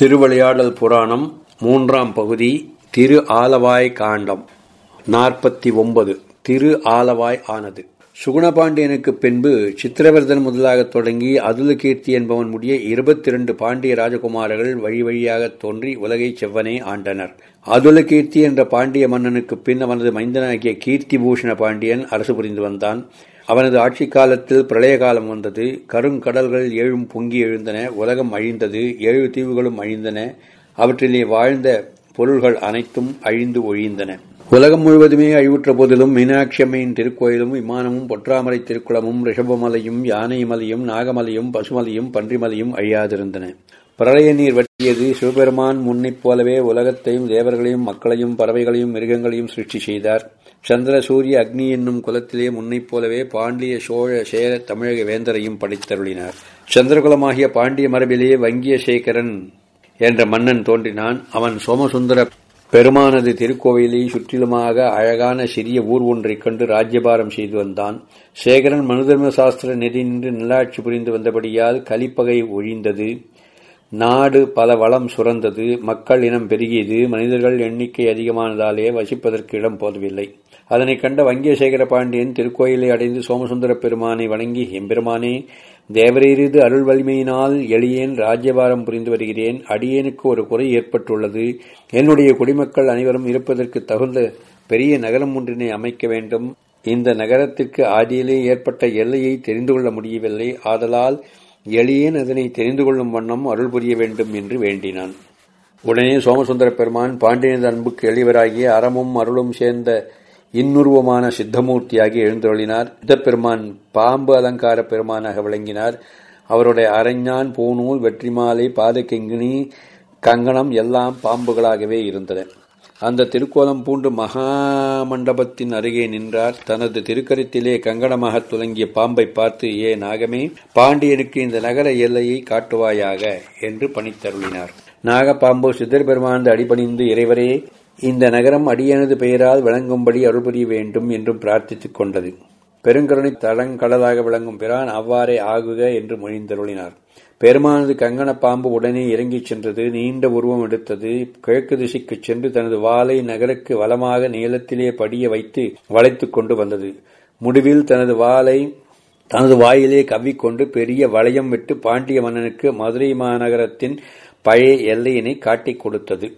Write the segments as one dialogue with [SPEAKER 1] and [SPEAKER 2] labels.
[SPEAKER 1] திருவிளையாடல் புராணம் மூன்றாம் பகுதி திரு ஆலவாய் காண்டம். நாற்பத்தி ஒன்பது. திரு ஆலவாய் ஆனது. சுகுணபாண்டியனுக்கு பின்பு சித்திரவர்தன் முதலாகத் தொடங்கி அதுலகீர்த்தி என்பவன் முடிய இருபத்தி இரண்டு பாண்டிய ராஜகுமாரர்கள் வழி வழியாகத் தோன்றி உலகை செவ்வனே ஆண்டனர். அதுலகீர்த்தி என்ற பாண்டிய மன்னனுக்கு பின் அவனது மைந்தனாகிய கீர்த்தி பூஷண பாண்டியன் அரசு புரிந்து வந்தான். அவனது ஆட்சி காலத்தில் பிரளய காலம் வந்தது. கருங்கடல்கள் ஏழும் பொங்கி எழுந்தன. உலகம் அழிந்தது. ஏழு தீவுகளும் அழிந்தன. அவற்றிலே வாழ்ந்த பொருள்கள் அனைத்தும் அழிந்து ஒழிந்தன. உலகம் முழுவதுமே அழிவுற்ற போதிலும் மீனாட்சியம்மையின் திருக்கோயிலும் விமானமும் பொற்றாமரை திருக்குளமும் ரிஷபமலையும் யானைமலையும் நாகமலையும் பசுமலையும் பன்றிமலையும் அழியாதிருந்தன. பிரளய நீர் வற்றியது சிவபெருமான் முன்னைப் போலவே உலகத்தையும் தேவர்களையும் மக்களையும் பறவைகளையும் மிருகங்களையும் சிருஷ்டி செய்தார். சந்திர சூரிய அக்னி என்னும் குலத்திலே முன்னைப் போலவே பாண்டிய சோழ சேர தமிழக வேந்தரையும் படைத்தருளினார். சந்திரகுலமாகிய பாண்டிய மரபிலேயே வங்கிய சேகரன் என்ற மன்னன் தோன்றினான். அவன் சோமசுந்தர பெருமானது திருக்கோவிலை சுற்றிலுமாக அழகான சிறிய ஊர் ஒன்றைக் கண்டு ராஜ்யபாரம் செய்து வந்தான். சேகரன் மனுதர்ம சாஸ்திர நெறி நின்று நல்லாட்சி புரிந்து வந்தபடியால் கலிப்பகை ஒழிந்தது. நாடு பல வளம் சுரந்தது. மக்கள் இனம் பெருகியது. மனிதர்கள் எண்ணிக்கை அதிகமானதாலே வசிப்பதற்கு இடம் போதவில்லை. அதனைக் கண்ட வங்கியசேகர பாண்டியன் திருக்கோயிலை அடைந்து சோமசுந்தர பெருமானை வணங்கி எம்பெருமானே தேவரீரிது அருள் வலிமையினால் எளியேன் ராஜ்யபாரம் புரிந்து வருகிறேன். அடியேனுக்கு ஒரு குறை ஏற்பட்டுள்ளது. என்னுடைய குடிமக்கள் அனைவரும் இருப்பதற்கு தகுந்த பெரிய நகரம் ஒன்றினை அமைக்க வேண்டும். இந்த நகரத்திற்கு ஆதியிலே ஏற்பட்ட எல்லையை தெரிந்து கொள்ள முடியவில்லை. ஆதலால் எளியேன் அதனை தெரிந்து கொள்ளும் வண்ணம் அருள் புரிய வேண்டும் என்று வேண்டினான். உடனே சோமசுந்தர பெருமான் பாண்டியனது அன்புக்கு எளிவராகிய அறமும் அருளும் சேர்ந்த இன்னுருவமான சித்தமூர்த்தியாகி எழுந்தொழினார் பெருமான் பாம்பு அலங்கார பெருமானாக விளங்கினார். அவருடைய அரஞ்ஞான் பூநூல் வெற்றிமாலை பாதகிங்கினி கங்கணம் எல்லாம் பாம்புகளாகவே இருந்தன. அந்த திருக்கோலம் பூண்டு மகாமண்டபத்தின் அருகே நின்றார். தனது திருக்கரத்திலே கங்கணமாக துலங்கிய பாம்பை பார்த்து ஏ நாகமே பாண்டியனுக்கு இந்த நகர எல்லையை காட்டுவாயாக? என்று பணித்தருளினார். நாகப்பாம்பு சித்தர் பெருமானது அடிபணிந்து இறைவரே இந்த நகரம் அடியனது பெயரால் விளங்கும்படி அருள் புரிய வேண்டும் என்றும் பிரார்த்தித்துக் கொண்டது. பெருங்கருணை தடங்கடலாக விளங்கும் பிரான் அவ்வாறே ஆகுக என்று மொழிந்தருளினார். பெருமானது கங்கண பாம்பு உடனே இறங்கிச் சென்றது நீண்ட உருவம் எடுத்தது கிழக்கு திசைக்குச் சென்று தனது வாளை நகருக்கு வளமாக நீளத்திலே படிய வைத்து வளைத்துக் கொண்டு வந்தது. முடிவில் தனது வாளை தனது வாயிலே கவ்விக்கொண்டு பெரிய வளையம் விட்டு பாண்டிய மன்னனுக்கு மதுரை மாநகரத்தின் பழைய எல்லையினை காட்டிக் கொடுத்தது.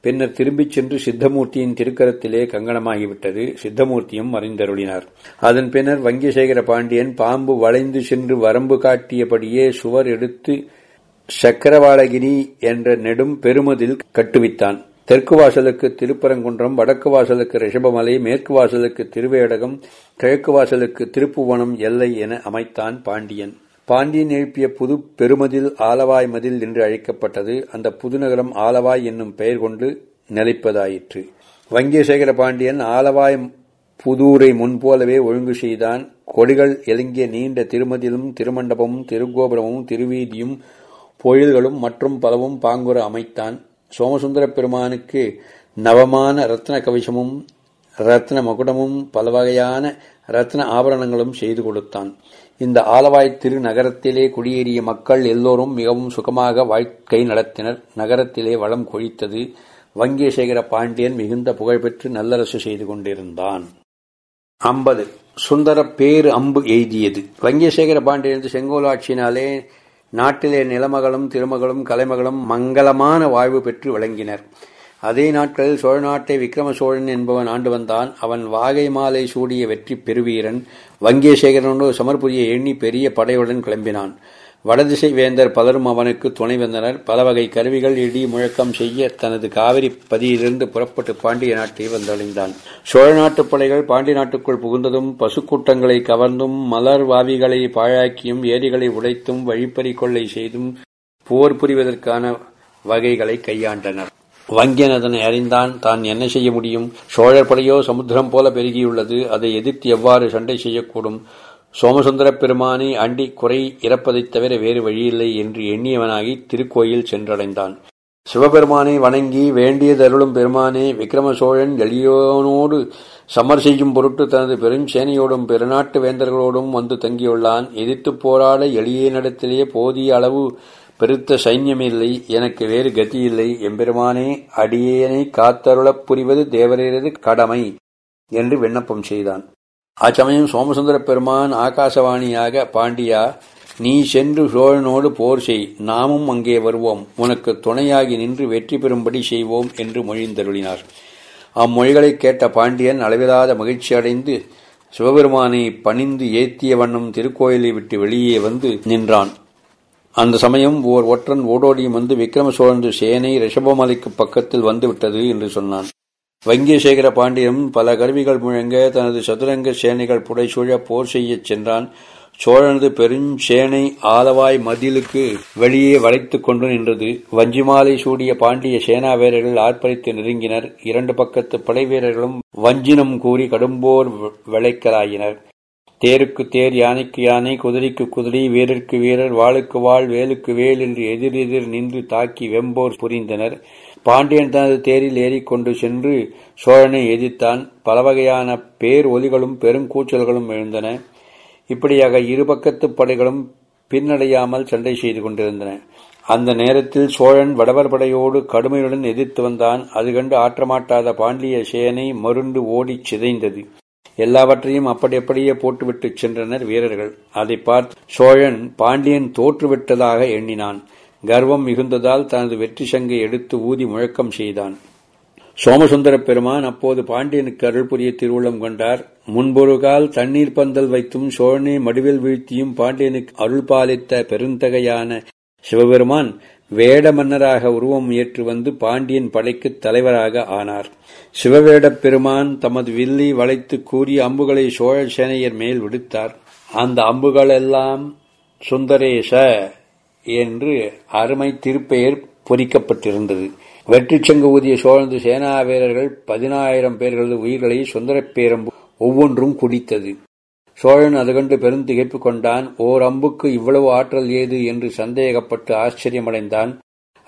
[SPEAKER 1] பின்னர் திரும்பிச் சென்று சித்தமூர்த்தியின் திருக்கரத்திலே கங்கணமாகிவிட்டது. சித்தமூர்த்தியும் மறைந்தருளினார். அதன் பின்னர் வங்கிசேகர பாண்டியன் பாம்பு வளைந்து சென்று வரம்பு காட்டியபடியே சுவர் எடுத்து சக்கரவாளகிரி என்ற நெடும் பெருமதில் கட்டுவித்தான். தெற்கு வாசலுக்கு திருப்பரங்குன்றம் வடக்கு வாசலுக்கு ரிஷபமலை மேற்கு வாசலுக்கு திருவேடகம் கிழக்கு வாசலுக்கு திருப்புவனம் எல்லை என அமைத்தான் பாண்டியன். பாண்டியன் எழுப்பிய புது பெருமதில் ஆலவாய் மதில் என்று அழைக்கப்பட்டது அந்த புதுநகரம் ஆலவாய் என்னும் பெயர் கொண்டு நிலைப்பதாயிற்று. வங்கியசேகர பாண்டியன் ஆலவாய் புதூரை முன்போலவே ஒழுங்கு செய்தான். கொடிகள் எலுங்கிய நீண்ட திருமதிலும் திருமண்டபமும் திருக்கோபுரமும் திருவீதியும் பொழில்களும் மற்றும் பலவும் பாங்குற அமைத்தான். சோமசுந்தர பெருமானுக்கு நவமான ரத்ன கவிசமும் ரத்ன மகுடமும் பல வகையான ரத்ன ஆபரணங்களும் செய்து கொடுத்தான். இந்த ஆலவாய் திரு நகரத்திலே குடியேறிய மக்கள் எல்லோரும் மிகவும் சுகமாக வாழ்க்கை நடத்தினர். நகரத்திலே வளம் கொழித்தது. வங்கியசேகர பாண்டியன் மிகுந்த புகழ்பெற்று நல்லரசு செய்து கொண்டிருந்தான். ஐம்பது. சுந்தர பேர் அம்பு எய்தியது. வங்கியசேகர பாண்டியன் செங்கோலாட்சியினாலே நாட்டிலே நிலமகளும் திருமகளும் கலைமகளும் மங்களமான வாழ்வு பெற்று விளங்கினர். அதே நாட்களில் சோழ நாட்டை விக்ரம சோழன் என்பவன் ஆண்டு வந்தான். அவன் வாகை மாலை சூடிய வெற்றி பெருவீரன் வங்கியசேகரனோடு சமர்புரிய எண்ணி பெரிய படையுடன் கிளம்பினான். வடதிசை வேந்தர் பலரும் அவனுக்கு துணை வந்தனர். பல வகை கருவிகள் இடி முழக்கம் செய்ய தனது காவிரி பதியிலிருந்து புறப்பட்டு பாண்டிய நாட்டை வந்தடைந்தான். சோழ நாட்டுப் படைகள் பாண்டிய நாட்டுக்குள் புகுந்ததும் பசுக்கூட்டங்களை கவர்ந்தும் மலர் வாவிகளை பாழாக்கியும் ஏரிகளை உடைத்தும் வழிப்பறி கொள்ளை செய்தும் போர் புரிவதற்கான வகைகளை கையாண்டனர். வங்கியன் அதனை அறிந்தான். தான் என்ன செய்ய முடியும்? சோழர் படையோ சமுத்திரம் போல பெருகியுள்ளது. அதை எதிர்த்து எவ்வாறு சண்டை செய்யக்கூடும்? சோமசுந்தரப் பெருமானை அண்டி குறை இறப்பதைத் தவிர வேறு வழியில்லை என்று எண்ணியவனாகி திருக்கோயில் சென்றடைந்தான். சிவபெருமானை வணங்கி வேண்டியதருளும் பெருமானே விக்ரம சோழன் எளியோனோடு சமர் செய்யும் பொருட்டு தனது பெருஞ்சேனையோடும் பெருநாட்டு வேந்தர்களோடும் வந்து தங்கியுள்ளான். எதிர்த்துப் போராட எளிய நடத்திலேயே போதிய அளவு பெருத்த சைன்யமில்லை எனக்கு வேறு கதியில்லை எம்பெருமானே அடியேனை காத்தருளப் புரிவது தேவரீரது கடமை என்று விண்ணப்பம் செய்தான். அச்சமயம் சோமசுந்தர பெருமான் ஆகாசவாணியாக பாண்டியா நீ சென்று சோழனோடு போர் செய். நாமும் அங்கே வருவோம். உனக்கு துணையாகி நின்று வெற்றி பெறும்படி செய்வோம் என்று மொழிந்தருளினார். அம்மொழிகளைக் கேட்ட பாண்டியன் அளவிலாத மகிழ்ச்சி அடைந்து சிவபெருமானை பணிந்து ஏத்திய வண்ணம் திருக்கோயிலை விட்டு வெளியே வந்து நின்றான். அந்த சமயம் ஓர் ஒற்றன் ஓடோடியும் வந்து விக்ரம சோழனது சேனை ரிஷபமலைக்கு பக்கத்தில் வந்துவிட்டது என்று சொன்னான். வங்கியசேகர பாண்டியனும் பல கருவிகள் முழங்க தனது சதுரங்க சேனைகள் புடைசூழ போர் செய்யச் சென்றான். சோழனது பெருஞ்சேனை ஆலவாய் மதிலுக்கு வெளியே வளைத்துக் கொண்டு நின்றது. வஞ்சிமாலை சூடிய பாண்டிய சேனா வீரர்கள் ஆர்ப்பரித்து நெருங்கினர். இரண்டு பக்கத்து படை வீரர்களும் வஞ்சினம் கூறி கடும்போர் விளைக்கலாயினர். தேருக்கு தேர் யானைக்கு யானை குதிரைக்கு குதிரை வீரருக்கு வீரர் வாளுக்கு வாழ் வேலுக்கு வேல் என்று எதிர் எதிர் நின்று தாக்கி வெம்போர் புரிந்தனர். பாண்டியன் தனது தேரில் ஏறிக்கொண்டு சென்று சோழனை எதிர்த்தான். பலவகையான பேர் ஒலிகளும் பெருங்கூச்சல்களும் எழுந்தன. இப்படியாக இருபக்கத்து படைகளும் பின்னடையாமல் சண்டை செய்து கொண்டிருந்தன. அந்த நேரத்தில் சோழன் வடவர் படையோடு கடுமையுடன் எதிர்த்து வந்தான். அது கண்டு ஆற்றமாட்டாத பாண்டிய சேனை மருண்டு ஓடிச் சிதைந்தது. எல்லாவற்றையும் அப்படி அப்படியே போட்டுவிட்டு சென்றனர் வீரர்கள். அதை பார்த்து சோழன் பாண்டியன் தோற்றுவிட்டதாக எண்ணினான். கர்வம் மிகுந்ததால் தனது வெற்றி சங்கை எடுத்து ஊதி முழக்கம் செய்தான். சோமசுந்தர பெருமான் அப்போது பாண்டியனுக்கு அருள் புரிய திருவுள்ளம் கொண்டார். முன்பொரு கால் தண்ணீர் பந்தல் வைத்தும் சோழனை மடுவில் வீழ்த்தியும் பாண்டியனுக்கு அருள் பாலித்த பெருந்தகையான சிவபெருமான் வேட மன்னராக உருவம் ஏற்று வந்து பாண்டியன் படைக்கு தலைவராக ஆனார். சிவவேடப் பெருமான் தமது வில்லி வளைத்து கூறிய அம்புகளை சோழ சேனையர் மேல் விடுத்தார். அந்த அம்புகளெல்லாம் சுந்தரேச என்று அருமை திருப்பெயர் பொறிக்கப்பட்டிருந்தது. வெற்றிச்சங்கு ஊதிய சோழந்து சேனா வீரர்கள் பதினாயிரம் பேர்களது உயிர்களை சுந்தரப் பேரம்பு ஒவ்வொன்றும் குடித்தது. சோழன் அது கண்டு பெருந்திகைப்பு கொண்டான். ஓர் அம்புக்கு இவ்வளவு ஆற்றல் ஏது என்று சந்தேகப்பட்டு ஆச்சரியமடைந்தான்.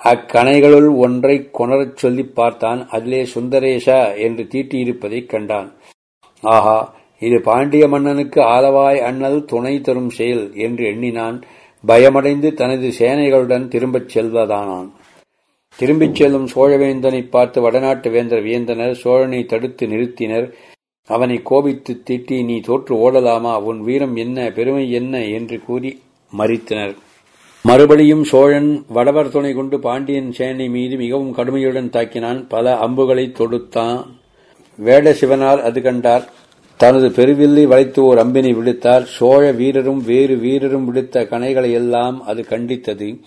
[SPEAKER 1] அக்கணைகளுள் ஒன்றை கொணரச் சொல்லிப் பார்த்தான். அதிலே சுந்தரேஷா என்று தீட்டியிருப்பதைக் கண்டான். ஆஹா இது பாண்டிய மன்னனுக்கு ஆலவாய் அன்னது துணை தரும் செயல் என்று எண்ணினான். பயமடைந்து தனது சேனைகளுடன் திரும்பச் செல்வதானான். திரும்பிச் செல்லும் சோழவேந்தனை பார்த்து வடநாட்டு வேந்தர் வியந்தனர். சோழனை தடுத்து நிறுத்தினர். அவனை கோபித்து திட்டி நீ தோற்று ஓடலாமா? உன் வீரம் என்ன? பெருமை என்ன? என்று கூறி மறித்தனர். மறுபடியும் சோழன் வடவர் துணை கொண்டு பாண்டியன் சேனை மீது மிகவும் கடுமையுடன் தாக்கினான். பல அம்புகளை தொடுத்தான். வேட சிவனார் அது கண்டார். தனது பெருவில்லை வளைத்து ஓர் அம்பினை விடுத்தார். சோழ வீரரும் வேறு வீரரும் விடுத்த கணைகளையெல்லாம் அது கண்டித்தது.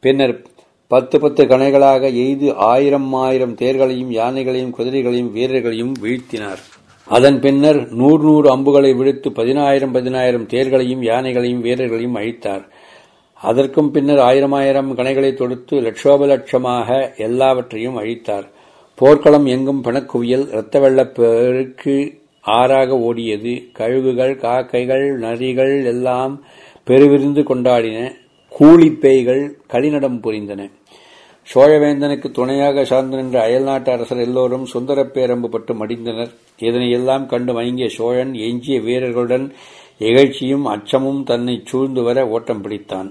[SPEAKER 1] பின்னர் பத்து பத்து கணைகளாக எய்து ஆயிரம் ஆயிரம் தேர்களையும் யானைகளையும் குதிரைகளையும் வீரர்களையும் வீழ்த்தினார். அதன் பின்னர் நூறு நூறு அம்புகளை விடுத்து பதினாயிரம் பதினாயிரம் தேர்களையும் யானைகளையும் வீரர்களையும் அழித்தார். அதற்கும் பின்னர் ஆயிரம் ஆயிரம் கணைகளை தொடுத்து லட்சோப லட்சமாக எல்லாவற்றையும் அழித்தார். போர்க்களம் எங்கும் பிணக்குவியல் இரத்த வெள்ளப் பெருக்கு ஆறாக ஓடியது. கழுகுகள் காக்கைகள் நரிகள் எல்லாம் பெருவிருந்து கொண்டாடின. கூலிப்பேய்கள் களிநடம் புரிந்தன. சோழவேந்தனுக்கு துணையாக சார்ந்து நின்ற அயல்நாட்டு அரசர் எல்லோரும் சுந்தரப் பேரம்பு பட்டு மடிந்தனர். இதனையெல்லாம் கண்டு மயங்கிய சோழன் எஞ்சிய வீரர்களுடன் இகழ்ச்சியும் அச்சமும் தன்னை சூழ்ந்து வர ஓட்டம் பிடித்தான்.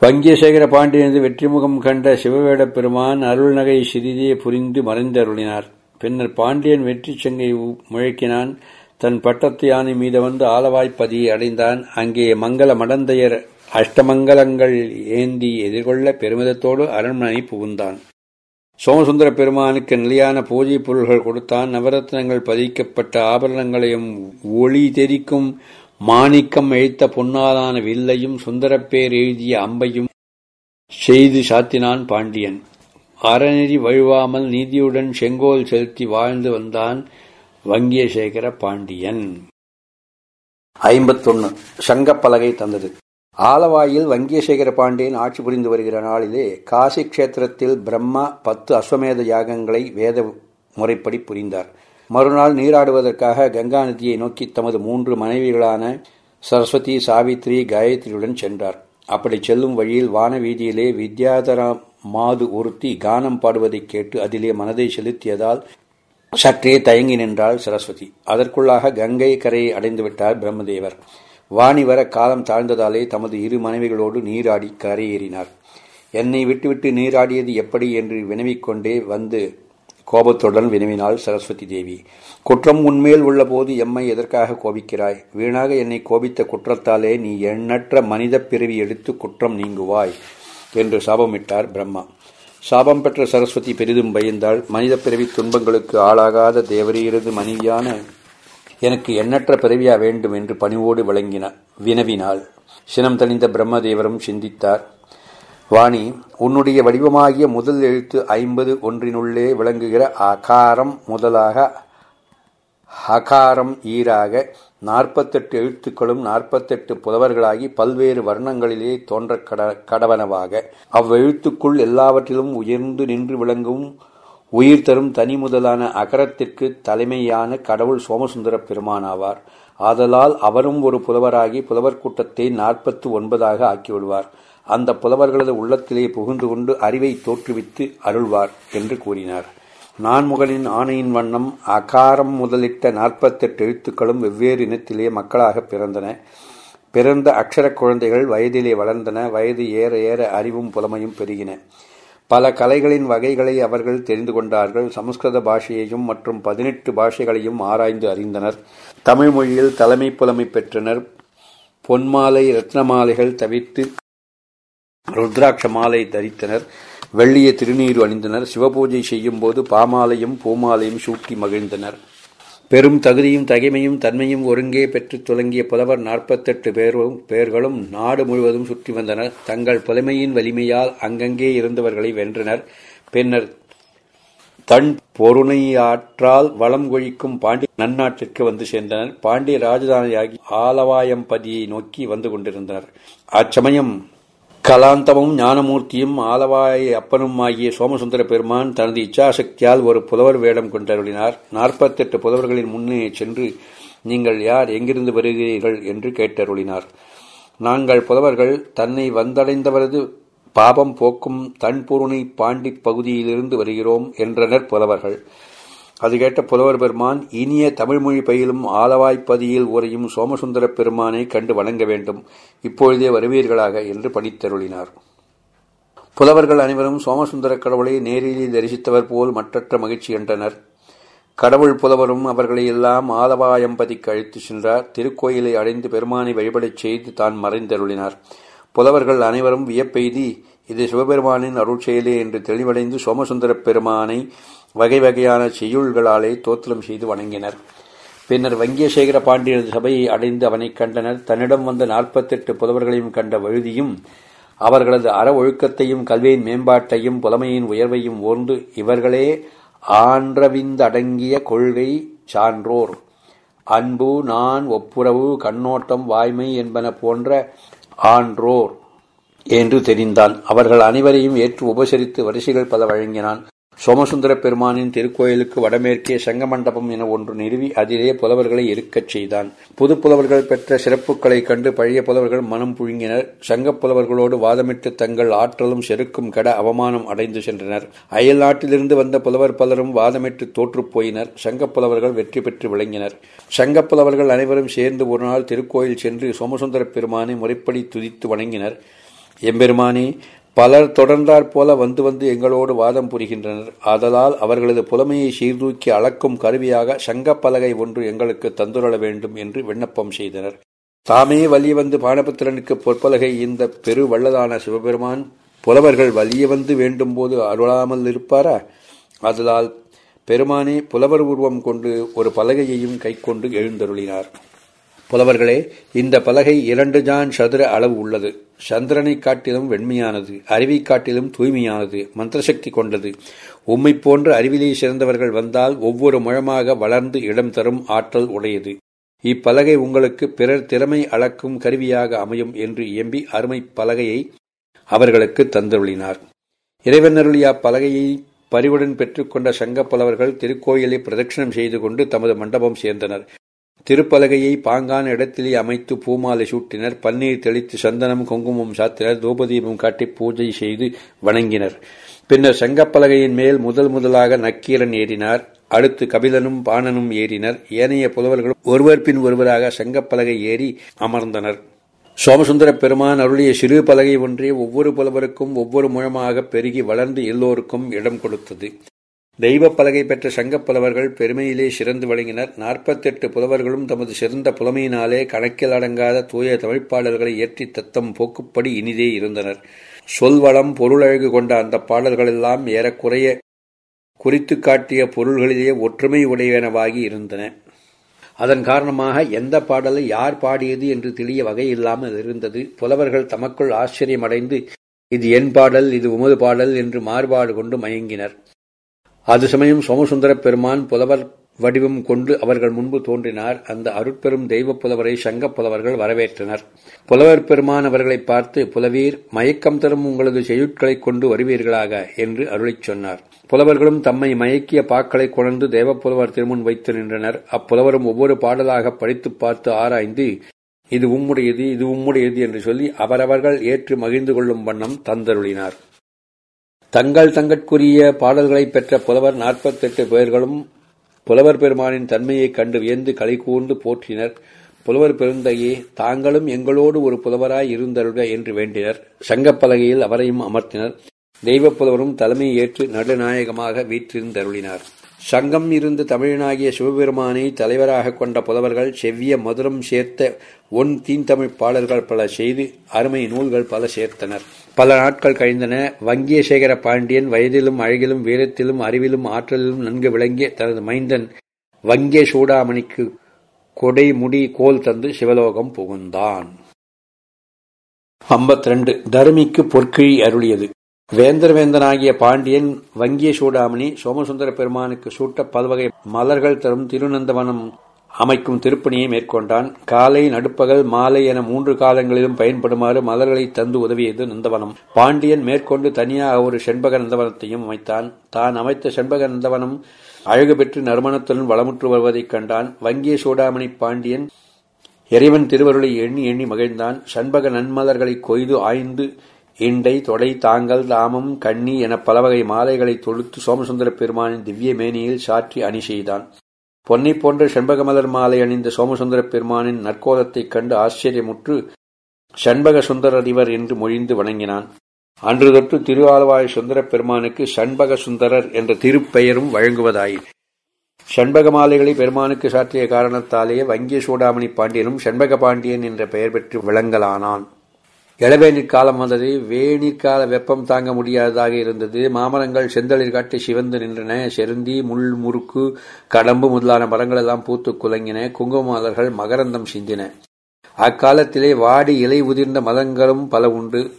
[SPEAKER 1] வங்கியசேகர பாண்டியனது வெற்றிமுகம் கண்ட சிவவேடப் பெருமான் அருள்நகை சிறிதே புரிந்து மறைந்தருளினார். பின்னர் பாண்டியன் வெற்றி செங்கை முழக்கினான். தன் பட்டத்து யானை மீது வந்து ஆலவாய்ப்பதியை அடைந்தான். அங்கே மங்கள மடந்தையர் அஷ்டமங்கலங்கள் ஏந்தி எதிர்கொள்ள பெருமிதத்தோடு அரண்மனை புகுந்தான். சோமசுந்தர பெருமானுக்கு நிலையான பூஜை பொருள்கள் கொடுத்தான். நவரத்னங்கள் பதிக்கப்பட்ட ஆபரணங்களையும் ஒளி தெரிக்கும் மாணிக்கம் எழுத்த பொன்னாலான வில்லையும் சுந்தரப்பேர் எழுதிய அம்பையும் செய்து சாத்தினான் பாண்டியன். அறநெறி வழுவாமல் நீதியுடன் செங்கோல் செலுத்தி வாழ்ந்து வந்தான் வங்கியசேகர பாண்டியன். ஐம்பத்தொன்னு. சங்கப்பலகை தந்தது. ஆலவாயில் வங்கியசேகர பாண்டியன் ஆட்சி புரிந்து வருகிற நாளிலே காசி கஷேத்திரத்தில் பிரம்மா பத்து அஸ்வமேத யாகங்களை வேத முறைப்படி புரிந்தார். மறுநாள் நீராடுவதற்காக கங்கா நதியை நோக்கி தமது மூன்று மனைவிகளான சரஸ்வதி சாவித்ரி காயத்ரியுடன் சென்றார். அப்படி செல்லும் வழியில் வான வீதியிலே வித்யாதரா மாது ஒருத்தி கானம் பாடுவதைக் கேட்டு அதிலே மனதை செலுத்தியதால் சற்றே தயங்கி நின்றாள் சரஸ்வதி. அதற்குள்ளாக கங்கை கரையை அடைந்துவிட்டார் பிரம்மதேவர். வாணி வர காலம் தாழ்ந்ததாலே தமது இரு மனைவிகளோடு நீராடி கரையேறினார். என்னை விட்டுவிட்டு நீராடியது எப்படி என்று வினவிக்கொண்டே வந்து கோபத்துடன் வினவினாள் சரஸ்வதி தேவி. குற்றம் உன்மேல் உள்ளபோது எம்மை எதற்காக கோபிக்கிறாய்? வீணாக என்னை கோபித்த குற்றத்தாலே நீ எண்ணற்ற மனித பிறவி எடுத்து குற்றம் நீங்குவாய் என்று சாபமிட்டார் பிரம்மா. சாபம் பெற்ற சரஸ்வதி பெரிதும் பயந்தாள். மனித பிறவி துன்பங்களுக்கு ஆளாகாத தேவரீரது மனைவியான எனக்கு எண்ணற்ற பிறவியா வேண்டும் என்று பணிவோடு விளங்கின வினவினாள். சினம் தணிந்த பிரம்மதேவரும் சிந்தித்தார். வாணி உன்னுடைய வடிவமாகிய முதல் எழுத்து ஐம்பது ஒன்றினுள்ளே விளங்குகிற அகாரம் முதலாக ஹகாரம் ஈராக நாற்பத்தெட்டு எழுத்துக்களும் நாற்பத்தெட்டு புலவர்களாகி பல்வேறு வர்ணங்களிலே தோன்ற கட கடவனவாக. அவ்வெழுத்துக்குள் எல்லாவற்றிலும் உயர்ந்து நின்று விளங்கும் உயிர் தரும் தனி முதலான அகரத்திற்கு தலைமையான கடவுள் சோமசுந்தர பெருமானாவார் ஆதலால் அவரும் ஒரு புலவராகி புலவர் கூட்டத்தை நாற்பத்து ஒன்பதாக ஆக்கிவிடுவார். அந்த புலவர்களது உள்ளத்திலே புகுந்து கொண்டு அறிவை தோற்றுவித்து அருள்வார் என்று கூறினார். நான்முகனின் ஆணையின் வண்ணம் அகாரம் முதலிட்ட நாற்பத்தெட்டு எழுத்துக்களும் வெவ்வேறு இனத்திலே மக்களாக பிறந்தன. பிறந்த அக்ஷர குழந்தைகள் வயதிலே வளர்ந்தன. வயது ஏற ஏற அறிவும் புலமையும் பெருகின. பல கலைகளின் வகைகளை அவர்கள் தெரிந்து கொண்டார்கள். சமஸ்கிருத பாஷையையும் மற்றும் பதினெட்டு பாஷைகளையும் ஆராய்ந்து அறிந்தனர். தமிழ் மொழியில் தலைமை புலமை பெற்றனர். பொன்மாலை ரத்னமாலைகள் தவிர்த்து ருத்ராட்ச மாலை தரித்தனர். வெள்ளிய திருநீர் அணிந்தனர். சிவபூஜை செய்யும் போது பாமாலையும் பூமாலையும் சூட்டி மகிழ்ந்தனர். பெரும் தகுதியும் தகைமையும் தன்மையும் ஒருங்கே பெற்றுத் துலங்கிய புலவர் நாற்பத்தெட்டு பேரும் பேர்களும் நாடு முழுவதும் சுற்றி வந்தனர். தங்கள் புலமையின் வலிமையால் அங்கங்கே இருந்தவர்களை வென்றனர். பின்னர் தன் பொருணையாற்றால் வளம் கொழிக்கும் பாண்டி நன்னாட்டிற்கு வந்து சேர்ந்தனர். பாண்டிய ராஜதானியாகி ஆலவாயம்பதியை நோக்கி வந்து கொண்டிருந்தனர். அச்சமயம் கலாந்தமும் ஞானமூர்த்தியும் ஆலவாய அப்பனும் ஆகிய சோமசுந்தர பெருமான் தனது இச்சாசக்தியால் ஒரு புலவர் வேடம் கொண்டருளினார். நாற்பத்தெட்டு புலவர்களின் முன்னே சென்று நீங்கள் யார்? எங்கிருந்து வருகிறீர்கள்? என்று கேட்டருளினார். நாங்கள் புலவர்கள் தன்னை வந்தடைந்தவரது பாபம் போக்கும் தன்பூரணி பாண்டி பகுதியிலிருந்து வருகிறோம் என்றனர் புலவர்கள் அது கேட்ட புலவர் பெருமான் இனிய தமிழ்மொழி பயிலும் ஆலவாய்ப்பதியில் உரையும் சோமசுந்தர பெருமானை கண்டு வணங்க வேண்டும். இப்பொழுதே வருவீர்களாக என்று பணித்தருளினார். புலவர்கள் அனைவரும் சோமசுந்தர கடவுளை நேரில் தரிசித்தவர் போல் மற்றற்ற மகிழ்ச்சி கண்டனர் கடவுள் புலவரும் அவர்களை எல்லாம் ஆலவாயம்பதிக்கு அழைத்து சென்றார். திருக்கோயிலை அடைந்து பெருமானை வழிபடச் செய்து தான் மறைந்தருளினார். புலவர்கள் அனைவரும் வியப்பெய்தி இது சிவபெருமானின் அருள் செயலே என்று தெளிவடைந்து சோமசுந்தர பெருமானை வகை வகையான செய்யுள்களாலே தோத்திரம் செய்து வணங்கினர். பின்னர் வங்கியசேகர பாண்டியனது சபையை அடைந்து அவனை கண்டனர். தன்னிடம் வந்த நாற்பத்தெட்டு புலவர்களையும் கண்ட வழுதியும் அவர்களது அற ஒழுக்கத்தையும் கல்வியின் மேம்பாட்டையும் புலமையின் உயர்வையும் ஓர்ந்து இவர்களே ஆன்றவிந்தடங்கிய கொள்கை சான்றோர். அன்பு நான் ஒப்புரவு கண்ணோட்டம் வாய்மை என்பன போன்ற ஆன்றோர். என்று தெரிந்தான். அவர்கள் அனைவரையும் ஏற்று உபசரித்து வரிசைகள் பல வழங்கினான். சோமசுந்தர பெருமானின் திருக்கோயிலுக்கு வடமேற்கே சங்கமண்டபம் என ஒன்று நிறுவி அதிலே புலவர்களை இருக்கச் செய்தான். புது புலவர்கள் பெற்ற சிறப்புகளைக் கண்டு பழைய புலவர்கள் மனம் புழுங்கினர். சங்கப் புலவர்களோடு வாதமிட்டு தங்கள் ஆற்றலும் செருக்கும் கட அவமானம் அடைந்து சென்றனர். அயல் நாட்டிலிருந்து வந்த புலவர் பலரும் வாதமிட்டு தோற்றுப் போயினர். சங்கப் புலவர்கள் வெற்றி பெற்று விளங்கினர். சங்கப் புலவர்கள் அனைவரும் சேர்ந்து ஒரு நாள் திருக்கோயில் சென்று சோமசுந்தர பெருமானை முறைப்படி துதித்து வணங்கினர். எம்பெருமானே பலர் தொடர்ந்தாற் போல வந்து வந்து எங்களோடு வாதம் புரிகின்றனர். ஆதலால் அவர்களது புலமையை சீர்தூக்கி அளக்கும் கருவியாக சங்கப்பலகை ஒன்று எங்களுக்கு தந்துரள வேண்டும் என்று விண்ணப்பம் செய்தனர். தாமே வலிய வந்து பானபுத்திரனுக்கு பொற்பலகை இந்த பெரு வல்லதான சிவபெருமான் புலவர்கள் வலிய வந்து வேண்டும் போது அருளாமல் இருப்பாரா? ஆதலால் பெருமானே புலவர் உருவம் கொண்டு ஒரு பலகையையும் கைக்கொண்டு எழுந்தருளினார். புலவர்களே இந்த பலகை இரண்டு ஜான் சதுர அளவு உள்ளது. சந்திரனை காட்டிலும் வெண்மையானது அறிவை காட்டிலும் தூய்மையானது மந்திரசக்தி கொண்டது. உம்மை போன்ற அறிவிலே சிறந்தவர்கள் வந்தால் ஒவ்வொரு முழமாக வளர்ந்து இடம் தரும் ஆற்றல் உடையது. இப்பலகை உங்களுக்கு பிறர் திறமை அளக்கும் கருவியாக அமையும் என்று எம்பி அருமை பலகையை அவர்களுக்கு தந்தருளினார். இறைவனருளிய அப்பலகையை பரிவுடன் பெற்றுக்கொண்ட சங்கப் புலவர்கள் திருக்கோயிலை பிரதட்சிணம் செய்து கொண்டு தமது மண்டபம் சேர்ந்தனர். திருப்பலகையை பாங்கான இடத்திலே அமைத்து பூமாலை சூட்டினர். பன்னீர் தெளித்து சந்தனம் குங்குமம் சாத்தினர். தூபதீபம் காட்டி பூஜை செய்து வணங்கினர். பின்னர் சங்கப்பலகையின் மேல் முதல் முதலாக நக்கீரன் ஏறினார். அடுத்து கபிலனும் பாணனும் ஏறினர். ஏனைய புலவர்களும் ஒருவர் பின் ஒருவராக செங்கப்பலகை ஏறி அமர்ந்தனர். சோமசுந்தர பெருமான் அருளிய சிறு பலகை ஒன்றே ஒவ்வொரு புலவருக்கும் ஒவ்வொரு முழமாக பெருகி வளர்ந்து எல்லோருக்கும் இடம் கொடுத்தது. தெய்வ பலகை பெற்ற சங்கப் புலவர்கள் பெருமையிலே சிறந்து வழங்கினர். நாற்பத்தெட்டு புலவர்களும் தமது சிறந்த புலமையினாலே கணக்கில் அடங்காத தூய தமிழ்ப்பாடல்களை ஏற்றி தத்தம் போக்குப்படி இனிதே இருந்தனர். சொல்வளம் பொருளழகு கொண்ட அந்த பாடல்களெல்லாம் ஏறக்குறைய குறித்து காட்டிய பொருள்களிலே ஒற்றுமை உடையனவாகி இருந்தன. அதன் காரணமாக எந்த பாடலை யார் பாடியது என்று தெளிய வகை இல்லாமல் இருந்தது. புலவர்கள் தமக்குள் ஆச்சரியமடைந்து இது என் பாடல் இது உமது பாடல் என்று மாறுபாடு கொண்டு மயங்கினர். அது சமயம் சோமசுந்தர பெருமான் புலவர் வடிவம் கொண்டு அவர்கள் முன்பு தோன்றினார். அந்த அருட்பெரும் தெய்வ புலவரை சங்கப் புலவர்கள் வரவேற்றனர். புலவர் பெருமான் அவர்களை பார்த்து புலவீர் மயக்கம் தரும் உங்களது செய்யுட்களைக் கொண்டு வருவீர்களாக என்று அருளிச் சொன்னார். புலவர்களும் தம்மை மயக்கிய பாக்களை கொணர்ந்து தேவப்புலவர் திருமுன் வைத்து நின்றனர். அப்புலவரும் ஒவ்வொரு பாடலாக படித்துப் பார்த்து ஆராய்ந்து இது உம்முடையது இது உம்முடையது என்று சொல்லி அவரவர்கள் ஏற்று மகிழ்ந்து கொள்ளும் வண்ணம் தந்தருளினார். தங்கள் தங்கட்குரிய பாடல்களைப் பெற்ற புலவர் நாற்பத்தெட்டு பேர்களும் புலவர் பெருமானின் தன்மையைக் கண்டு வியந்து களை கூர்ந்து போற்றினர். புலவர் பெருந்தையே தாங்களும் எங்களோடு ஒரு புலவராய் இருந்தருக என்று வேண்டினர். சங்கப்பலகையில் அவரையும் அமர்த்தினர். தெய்வப் புலவரும் தலைமையேற்று நடுநாயகமாக வீற்றிருந்தருளினார். சங்கம் இருந்து தமிழனாகிய சிவபெருமானை தலைவராக கொண்ட புலவர்கள் செவ்விய மதுரம் சேர்த்த ஒன் தீந்தமிழ் பாடல்கள் பல செய்து அருமை நூல்கள் பல சேர்த்தனர். பல நாட்கள் கழிந்தன வங்கியசேகர பாண்டியன் வயதிலும் அழகிலும் வீரத்திலும் அறிவிலும் ஆற்றலிலும் நன்கு விளங்கிய தனது மைந்தன் வங்கிய சூடாமணிக்கு கொடை முடி கோல் தந்து சிவலோகம் புகுந்தான். ஐம்பத்தி தருமிக்கு பொற்கிழி அருளியது. வேந்தர்வேந்தனாகிய பாண்டியன் வங்கிய சூடாமணி சோமசுந்தர பெருமானுக்கு சூட்ட பல்வகை மலர்கள் தரும் திருநந்தவனம் அமைக்கும் திருப்பணியை மேற்கொண்டான். காலை நடுப்பகல் மாலை என மூன்று காலங்களிலும் பயன்படுமாறு மலர்களை தந்து உதவியது நந்தவனம். பாண்டியன் மேற்கொண்டு தனியாக ஒரு செண்பக நந்தவனத்தையும் அமைத்தான். தான் அமைத்த செண்பக நந்தவனம் அழகு பெற்று நறுமணத்துடன் வளமுற்று வருவதைக் கண்டான். வங்கிய சூடாமணி பாண்டியன் இறைவன் திருவருளை எண்ணி எண்ணி மகிழ்ந்தான். சண்பக நன்மலர்களை கொய்து ஆய்ந்து இண்டை தொடை தாங்கல் தாமம் கண்ணி என பலவகை மாலைகளை தொழுத்து சோமசுந்தர பெருமானின் திவ்ய மேனியில் சாற்றி அணி செய்தான். பொன்னை போன்ற செண்பகமலர் மாலை அணிந்த சோமசுந்தர பெருமானின் நற்கோலத்தைக் கண்டு ஆச்சரியமுற்று சண்பக சுந்தரர் என்று மொழிந்து வணங்கினான். அன்று தொட்டு திரு சுந்தரப் சுந்தர பெருமானுக்கு சண்பக சுந்தரர் என்ற திருப்பெயரும் வழங்குவதாயிற்று. சண்பக மாலைகளை பெருமானுக்கு சாற்றிய காரணத்தாலேயே வங்கிய சூடாமணி பாண்டியனும் சண்பக பாண்டியன் என்ற பெயர் பெற்று விளங்கலானான். இளவேநீர் காலம் வந்தது. வேநீர்கால வெப்பம் தாங்க முடியாததாக இருந்தது. மாமரங்கள் செந்தளிர் காட்டி சிவந்து நின்றன. செருந்தி முள் முறுக்கு கடம்பு முதலான மரங்கள் எல்லாம் பூத்து குலங்கின. குங்குமலர்கள் மகரந்தம் சிந்தின. அக்காலத்திலே வாடி இலை உதிர்ந்த மதங்களும் பல உண்டு.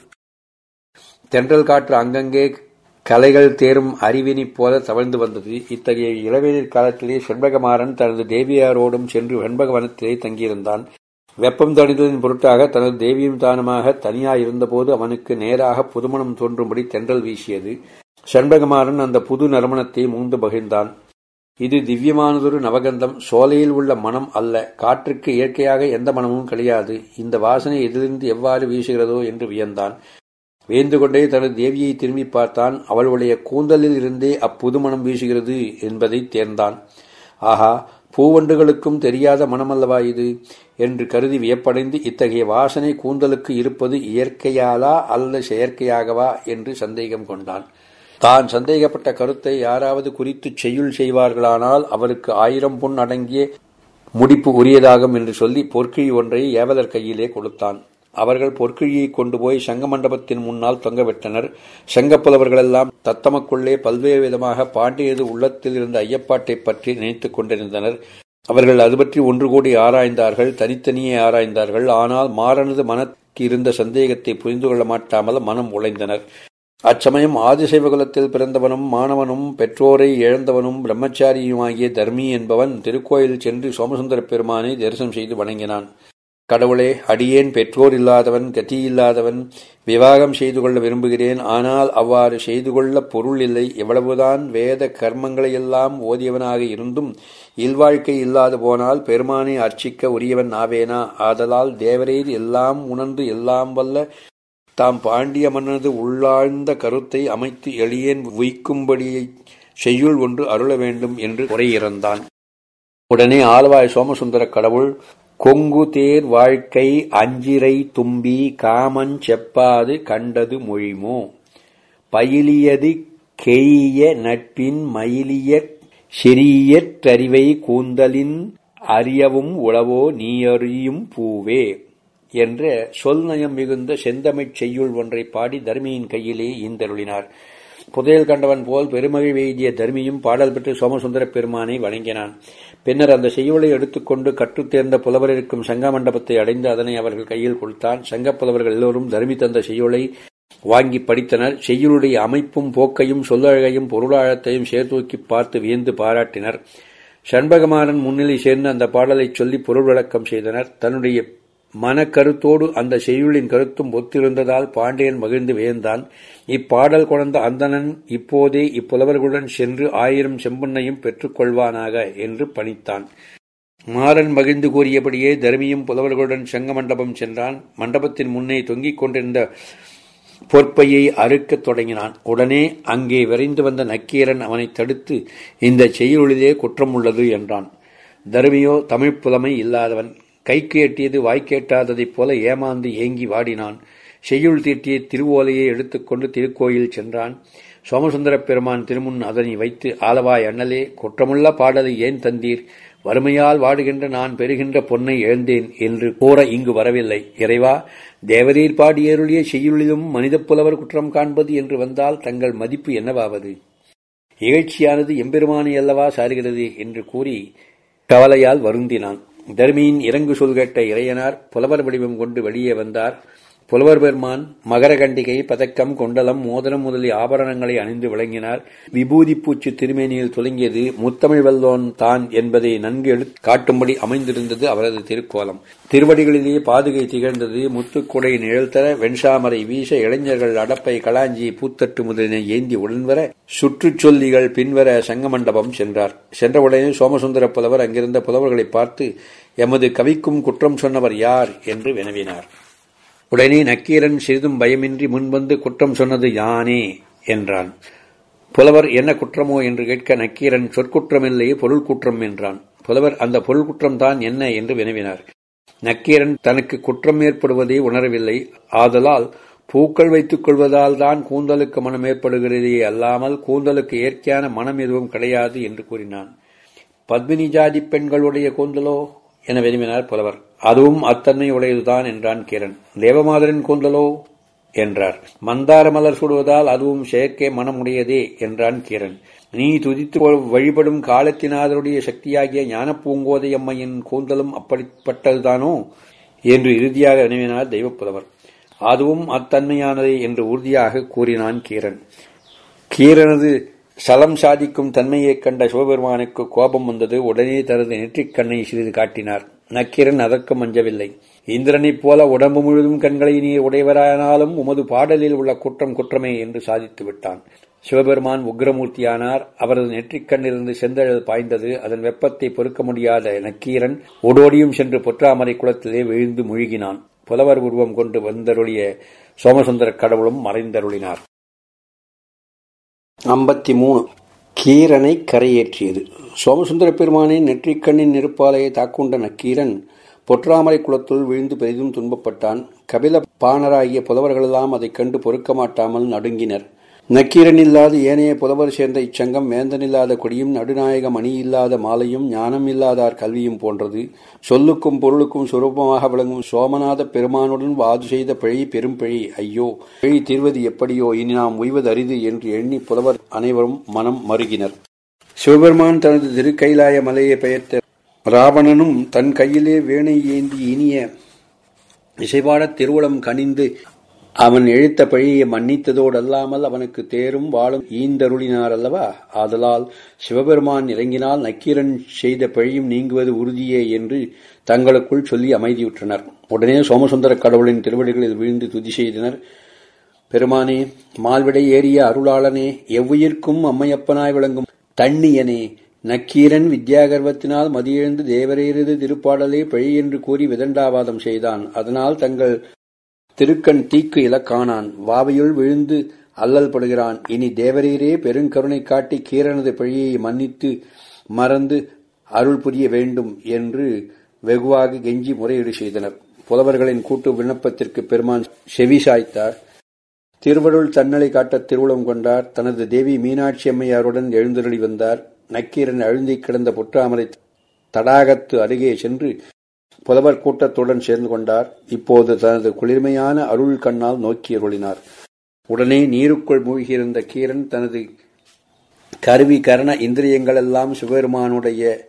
[SPEAKER 1] தென்றல் காற்று அங்கங்கே கலைகள் தேரும் அறிவினி போல தவழ்ந்து வந்தது. இத்தகைய இளவேநீர் காலத்திலே செண்பகமாறன் தனது தேவியாரோடும் சென்று வெண்பகவனத்திலே தங்கியிருந்தான். வெப்பம் தணிதலின் பொருட்டாக தனது தேவியும் தானுமாக தனியாயிருந்தபோது அவனுக்கு நேராக புதுமணம் தோன்றும்படி தென்றல் வீசியது. செண்பகமாறன் அந்த புது நறுமணத்தை மூந்து பகிர்ந்தான் இது திவ்யமானதொரு நவகந்தம். சோலையில் உள்ள மனம் அல்ல. காற்றுக்கு இயற்கையாக எந்த மனமும் கிடையாது. இந்த வாசனை எதிலிருந்து எவ்வாறு வீசுகிறதோ என்று வியந்தான். வேந்து கொண்டே தனது தேவியை திரும்பி பார்த்தான். அவளுடைய கூந்தலில் இருந்தே அப்புது மனம் வீசுகிறது என்பதை தேர்ந்தான். ஆஹா பூவண்டுகளுக்கும் தெரியாத மனமல்லவா இது? என்று கருதி வியப்படைந்து இத்தகைய வாசனை கூந்தலுக்கு இருப்பது இயற்கையாலா அல்ல செயற்கையாகவா என்று சந்தேகம் கொண்டான். தான் சந்தேகப்பட்ட கருத்தை யாராவது குறித்துச் செய்யுள் செய்வார்களானால் அவருக்கு ஆயிரம் பொன் அடங்கிய முடிப்பு உரியதாகும் என்று சொல்லி பொற்கிழி ஒன்றை ஏவலர் கையிலே கொடுத்தான். அவர்கள் பொற்கிழியை கொண்டு போய் சங்க மண்டபத்தின் முன்னால் தொங்கவிட்டனர் சங்கப்புலவர்களெல்லாம் தத்தமக்குள்ளே பல்வேறு விதமாக பாண்டியது உள்ளத்தில் இருந்த ஐயப்பாட்டை பற்றி நினைத்துக் கொண்டிருந்தனர். அவர்கள் அது பற்றி ஒன்று கூடி ஆராய்ந்தார்கள் தனித்தனியே ஆராய்ந்தார்கள். ஆனால் மாறனது மனக்கு இருந்த சந்தேகத்தை புரிந்து கொள்ள மாட்டாமல் மனம் உழைந்தனர். அச்சமயம் ஆதிசைவகுலத்தில் பிறந்தவனும் மாணவனும் பெற்றோரை இழந்தவனும் பிரம்மச்சாரியுமாகிய தர்மி என்பவன் திருக்கோயில் சென்று சோமசுந்தர பெருமானை தரிசனம் செய்து வணங்கினான். கடவுளே அடியேன் பெற்றோர் இல்லாதவன் கத்தியில்லாதவன் விவாகம் செய்து கொள்ள விரும்புகிறேன். ஆனால் அவ்வாறு செய்து கொள்ள பொருள் இல்லை. எவ்வளவுதான் வேத கர்மங்களையெல்லாம் ஓதியவனாக இருந்தும் இல்வாழ்க்கை இல்லாது போனால் பெருமானை அர்ச்சிக்க உரியவன் ஆவேனா? ஆதலால் தேவரீர் எல்லாம் உணர்ந்து எல்லாம் வல்ல தாம் பாண்டிய மன்னனது உள்ளாழ்ந்த கருத்தை அமைத்து எளியேன் உய்க்கும்படியை செய்யுள் ஒன்று அருள வேண்டும் என்று குறையிறந்தான் உடனே ஆழ்வாய் சோமசுந்தர கடவுள் கொங்கு தேர் வாழ்க்கை அஞ்சிரை தும்பி காமன் செப்பாது கண்டது மொழிமோ? பயிலியது கெய்ய நட்பின் மயிலிய செரியற்றறிவை கூந்தலின் அறியவும் உளவோ நீயறியும் பூவே? என்ற சொல் நயம் மிகுந்த செந்தமிழ்ச் செய்யுள் ஒன்றை பாடி தர்மியின் கையிலே ஈந்தருளினார். புதையல் கண்டவன் போல் பெருமகை வெய்திய தர்மியும் பாடல் பெற்று சோமசுந்தர பெருமானை வணங்கினான். பின்னர் அந்த செய்யுளை எடுத்துக்கொண்டு கற்றுத்தேர்ந்த புலவர் இருக்கும் சங்க மண்டபத்தை அடைந்து அதனை அவர்கள் கையில் கொடுத்தான். சங்கப் புலவர்கள் எல்லோரும் தர்மி தந்த செய்யுளை வாங்கி படித்தனர். செய்யுளுடைய அமைப்பும் போக்கையும் சொல்லழகையும் பொருளாழத்தையும் சேர்த்தூக்கி பார்த்து வியந்து பாராட்டினர். சண்பகமாறன் முன்னிலை சேர்ந்து அந்த பாடலை சொல்லி பொருள் விளக்கம் செய்தனர். தன்னுடைய மனக்கருத்தோடு அந்த செய்யுளின் கருத்தும் ஒத்திருந்ததால் பாண்டியன் மகிழ்ந்து வியந்தான். இப்பாடல் கொண்ட அந்தணன் இப்போதே இப்புலவர்களுடன் சென்று ஆயிரம் செம்பொன்னையும் பெற்றுக் கொள்வானாக என்று பணித்தான். மாறன் மகிழ்ந்து கூறியபடியே தர்மியும் புலவர்களுடன் சங்க மண்டபம் சென்றான். மண்டபத்தின் முன்னே தொங்கிக் கொண்டிருந்த பொற்பையை அறுக்கத் தொடங்கினான். உடனே அங்கே விரைந்து வந்த நக்கீரன் அவனை தடுத்து இந்த செய்யுளிலே குற்றம் உள்ளது என்றான். தர்மியோ தமிழ் புலமை இல்லாதவன். கைக்கு எட்டியது வாய்க்கேட்டாததைப் போல ஏமாந்து ஏங்கி வாடினான். செய்யுள் தீட்டிய திருவோலையை எடுத்துக்கொண்டு திருக்கோயில் சென்றான். சோமசுந்தரப் பெருமான் திருமுன் அதனை வைத்து ஆலவாய் அண்ணலே குற்றமுள்ள பாடலை ஏன் தந்தீர்? வறுமையால் வாடுகின்ற நான் பெறுகின்ற பொன்னை எழுந்தேன் என்று கூற இங்கு வரவில்லை. இறைவா தேவரீர் பாடியருளிய செய்யுளிலும் மனித புலவர் குற்றம் காண்பது என்று வந்தால் தங்கள் மதிப்பு என்னவாவது? இகழ்ச்சியானது எம்பெருமானை அல்லவா சாருகிறது என்று கூறி கவலையால் வருந்தினான். தர்மியின் இறங்கு சொல் கேட்ட இறையனார் புலவர் வடிவம் கொண்டு வெளியே வந்தார். புலவர் பெருமான் மகரகண்டிகை பதக்கம் கொண்டலம் மோதிரம் முதலிய ஆபரணங்களை அணிந்து விளங்கினார். விபூதி பூச்சி திருமேனியில் துலங்கியது முத்தமிழ் வல்லோன் தான் என்பதை நன்கு எடுத்து காட்டும்படி அமைந்திருந்தது அவரது திருக்கோலம். திருவடிகளிலேயே பாதுகை திகழ்ந்தது முத்துக்குடை நிழல்தர வெண்சாமரை வீச இளைஞர்கள் அடப்பை களாஞ்சி பூத்தட்டு முதலினை ஏந்தி உடன்வர சுற்றுச்சொல்லிகள் பின்வர சங்கமண்டபம் சென்றார். சென்றவுடனே சோமசுந்தர புலவர் அங்கிருந்த புலவர்களை பார்த்து எமது கவிக்கும் குற்றம் சொன்னவர் யார்? என்று வினவினார். உடனே நக்கீரன் சிறிதும் பயமின்றி முன்வந்து குற்றம் சொன்னது யானே என்றான். புலவர் என்ன குற்றமோ என்று கேட்க நக்கீரன் சொற்குற்றமில்லையே பொருள் குற்றம் என்றான். புலவர் அந்த பொருள் குற்றம்தான் என்ன என்று வினவினார். நக்கீரன் தனக்கு குற்றம் ஏற்படுவதை உணரவில்லை. ஆதலால் பூக்கள் வைத்துக் கொள்வதால் தான் கூந்தலுக்கு மனம் ஏற்படுகிறதே அல்லாமல் கூந்தலுக்கு இயற்கையான மனம் எதுவும் கிடையாது என்று கூறினான். பத்மினி ஜாதி பெண்களுடைய கூந்தலோ? என விரும்பினார் புலவர். அதுவும் அத்தன்மை உடையதுதான் என்றான் கிரண் தேவமாதரின் கூந்தலோ? என்றார். மந்தார மலர் சுடுவதால் அதுவும் செயற்கை மனமுடையதே என்றான் கிரண் நீ துதித்து வழிபடும் காலத்தினாதருடைய சக்தியாகிய ஞானப்பூங்கோதை அம்மையின் கூந்தலும் அப்படிப்பட்டதுதானோ? என்று இறுதியாக நினைவினார் தெய்வப்புலவர் அதுவும் அத்தன்மையானதே என்று உறுதியாக கூறினான் கீரன். கீரனது சலம் சாதிக்கும் தன்மையைக் கண்ட சிவபெருமானுக்கு கோபம் வந்தது. உடனே தனது நெற்றிக் கண்ணை சிறிது காட்டினார். நக்கீரன் அதற்கும் அஞ்சவில்லை இந்திரனைப் போல உடம்பு முழுதும் கண்களை நீ உடையவரானாலும் உமது பாடலில் உள்ள குற்றம் குற்றமே என்று சாதித்து விட்டான். சிவபெருமான் உக்ரமூர்த்தியானார். அவரது நெற்றிக் கண்ணிலிருந்து செந்தழல் பாய்ந்தது. அதன் வெப்பத்தை பொறுக்க முடியாத நக்கீரன் ஓடோடியும் சென்று பொற்றாமரை குளத்திலே விழுந்து முழுகினான். புலவர் உருவம் கொண்டு வந்தருளிய சோமசுந்தர கடவுளும் மறைந்தருளினார். ஐம்பத்தி மூணு கீரனை கரையேற்றியது. சோமசுந்தர பெருமானின் நெற்றிக்கண்ணின் நெருப்பாலையை தாக்குண்ட நக்கீரன் பொற்றாமரை குளத்துள் விழுந்து பெரிதும் துன்பப்பட்டான். கபில பாணராகிய புலவர்களெல்லாம் அதைக் கண்டு பொறுக்க மாட்டாமல் நடுங்கினர். நக்கீரன் ஏனைய புலவர் சேர்ந்த இச்சங்கம் வேந்தனில்லாத கொடியும் நடுநாயக மணியில்லாத இல்லாத மாலையும் ஞானம் இல்லாதார் கல்வியும் போன்றது. சொல்லுக்கும் பொருளுக்கும் சுரூபமாக விளங்கும் சோமநாத பெருமானுடன் வாது செய்த பிழை பெரும் பிழை. ஐயோ பிழை தீர்வது எப்படியோ? இனி நாம் உய்வது அரிது என்று எண்ணி புலவர் அனைவரும் மனம் மருகினர். சிவபெருமான் தனது திருக்கைலாய மலையை பெயர்த்த ராவணனும் தன் கையிலே வேணை ஏந்தி இனிய இசைபாட திருவுளம் கனிந்து அவன் எழுத்த பழியை மன்னித்ததோடு அல்லாமல் அவனுக்கு தேரும் வாழும் ஈந்தருளினார் அல்லவா? ஆதலால் சிவபெருமான் இறங்கினால் நக்கீரன் செய்த பழியும் நீங்குவது உறுதியே என்று தங்களுக்குள் சொல்லி அமைதியுற்றனர். உடனே சோமசுந்தர கடவுளின் திருவடிகளில் விழுந்து துதி செய்தனர். பெருமானே மால்விடை ஏறிய அருளாளனே எவ்வுயிர்க்கும் அம்மையப்பனாய் விளங்கும் தண்ணியனே நக்கீரன் வித்யாகர்வத்தினால் மதியெழுந்து தேவரேரது திருப்பாடலே பழி என்று கூறி விதண்டாவாதம் செய்தான். அதனால் தங்கள் திருக்கண் தீக்கு இலக்கானான். வாவையுள் விழுந்து அல்லல் படுகிறான். இனி தேவரீரே பெருங்கருணை காட்டி கீரனது பிழையை மன்னித்து மறந்து அருள் புரிய வேண்டும் என்று வெகுவாக கெஞ்சி முறையீடு செய்தனர். புலவர்களின் கூட்டு விண்ணப்பத்திற்கு பெருமான் செவி சாய்த்தார் திருவருள் தன்னலை காட்ட திருவுளம் கொண்டார். தனது தேவி மீனாட்சி அம்மையாருடன் எழுந்தருளி வந்தார். நக்கீரன் அழுந்தி கிடந்த புற்றாமரை தடாகத்து அருகே சென்று புலவர் கூட்டத்துடன் சேர்ந்து கொண்டார். இப்போது தனது குளிர்மையான அருள் கண்ணால் நோக்கி அருளினார். உடனே நீருக்குள் மூழ்கியிருந்த கீரன் தனது கருவி கரண இந்திரியங்களெல்லாம் சிவபெருமானுடைய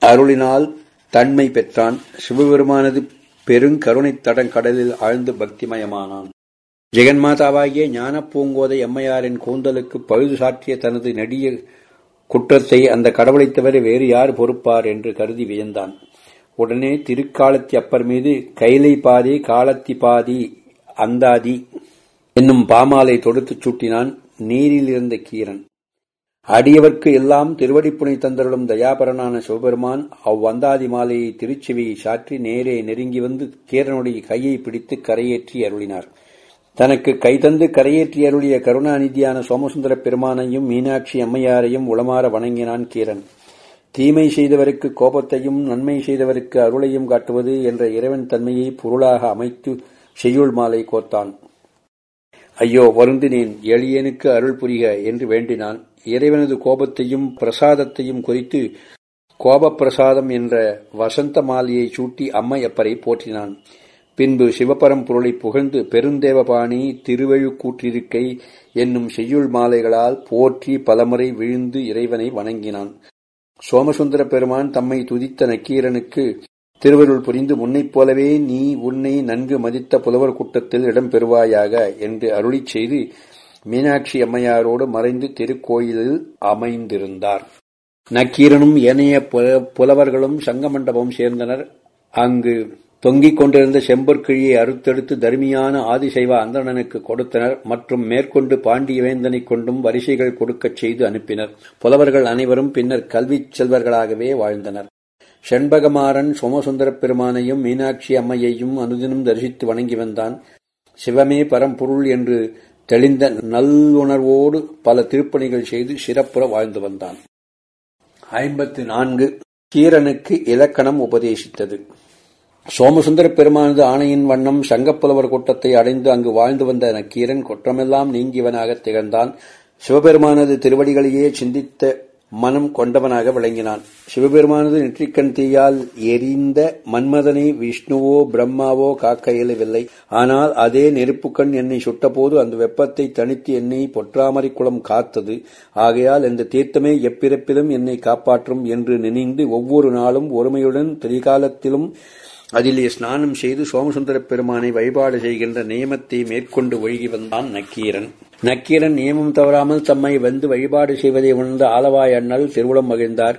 [SPEAKER 1] அருளினால் தன்மை பெற்றான். சிவபெருமானது பெருங்கருணை தடங்கடலில் ஆழ்ந்து பக்திமயமானான். ஜெகன்மாதாவாகிய ஞானப்பூங்கோதை அம்மையாரின் கூந்தலுக்கு பழுது சாற்றிய தனது நெடிய குற்றத்தை அந்த கடவுளைத் தவிர வேறு யார் பொறுப்பார் என்று கருதி வியந்தான். உடனே திருக்காலத்தி அப்பர் மீது கைலை பாதி காலத்தி பாதி அந்தாதி என்னும் பாமாலை தொடுத்துச் சூட்டினான் நீரில் இருந்த கீரன். அடியவர்க்கு எல்லாம் திருவடிப்புனை தந்தருளும் தயாபரனான சிவபெருமான் அவ்வந்தாதி மாலையை திருச்செவியை சாற்றி நேரே நெருங்கி வந்து கீரனுடைய கையை பிடித்து கரையேற்றி அருளினார். தனக்கு கைதந்து கரையேற்றி அருளிய கருணாநிதியான சோமசுந்தர பெருமானையும் மீனாட்சி அம்மையாரையும் உளமாற வணங்கினான் கீரன். தீமை செய்தவருக்கு கோபத்தையும் நன்மை செய்தவருக்கு அருளையும் காட்டுவது என்ற இறைவன் தன்மையை பொருளாக அமைத்து செய்யுள் மாலை கோத்தான் ஐயோ வருந்தினேன் எளியனுக்கு அருள் புரிக என்று வேண்டினான். இறைவனது கோபத்தையும் பிரசாதத்தையும் குறித்து கோபப்பிரசாதம் என்ற வசந்த மாலையை சூட்டி அம்மையப்பரை போற்றினான். பின்பு சிவபரம்பொருளை புகழ்ந்து பெருந்தேவபாணி திருவழுக்கூற்றிருக்கை என்னும் செய்யுள் மாலைகளால் போற்றி பலமுறை விழுந்து இறைவனை வணங்கினான். சோமசுந்தர பெருமான் தம்மை துதித்த நக்கீரனுக்கு திருவருள் புரிந்து முன்னைப் போலவே நீ உன்னை நன்கு மதித்த புலவர் கூட்டத்தில் இடம் பெறுவாயாக என்று அருளிச் செய்து மீனாட்சி அம்மையாரோடு மறைந்து திருக்கோயிலில் அமைந்திருந்தார். நக்கீரனும் ஏனைய புலவர்களும் சங்கமண்டபம் சேர்ந்தனர். அங்கு தொங்கிக் கொண்டிருந்த செம்பொற்கிழியை அறுத்தெடுத்து தருமியான ஆதிசைவ அந்தணனுக்கு கொடுத்தனர். மற்றும் மேற்கொண்டு பாண்டியவேந்தனைக் கொண்டும் வரிசைகள் கொடுக்கச் செய்து அனுப்பினர். புலவர்கள் அனைவரும் பின்னர் கல்விச் செல்வர்களாகவே வாழ்ந்தனர். செண்பகமாறன் சோமசுந்தரப் பெருமானையும் மீனாட்சி அம்மையையும் அனுதினம் தரிசித்து வணங்கி வந்தான். சிவமே பரம்பொருள் என்று தெளிந்த நல்லுணர்வோடு பல திருப்பணிகள் செய்து சிறப்புற வாழ்ந்து வந்தான். ஐம்பத்து நான்கு. கீரனுக்கு இலக்கணம் உபதேசித்தது. சோமசுந்தர பெருமானது ஆணையின் வண்ணம் சங்கப்புலவர் கூட்டத்தை அடைந்து அங்கு வாழ்ந்து வந்த நக்கீரன் குற்றமெல்லாம் நீங்கியவனாக திகழ்ந்தான். சிவபெருமானது திருவடிகளையே சிந்தித்த மனம் கொண்டவனாக விளங்கினான். சிவபெருமானது நெற்றிக்கண் தீயால் எரிந்த மன்மதனை விஷ்ணுவோ பிரம்மாவோ காக்க இயலவில்லை. ஆனால் அதே நெருப்புக்கண் என்னை சுட்டபோது அந்த வெப்பத்தை தணித்து என்னை பொற்றாமரை குளம் காத்தது. ஆகையால் இந்த தீர்த்தமே எப்பிறப்பிலும் என்னை காப்பாற்றும் என்று நினைந்து ஒவ்வொரு நாளும் ஒருமையுடன் திரிகாலத்திலும் அதிலே ஸ்நானம் செய்து சோமசுந்தர பெருமானை வழிபாடு செய்கின்ற நியமத்தை மேற்கொண்டு ஒழுகி வந்தான் நக்கீரன். நக்கீரன் நியமம் தவறாமல் தம்மை வந்து வழிபாடு செய்வதை உணர்ந்த ஆலவாய் அண்ணல் திருவுளம் மகிழ்ந்தார்.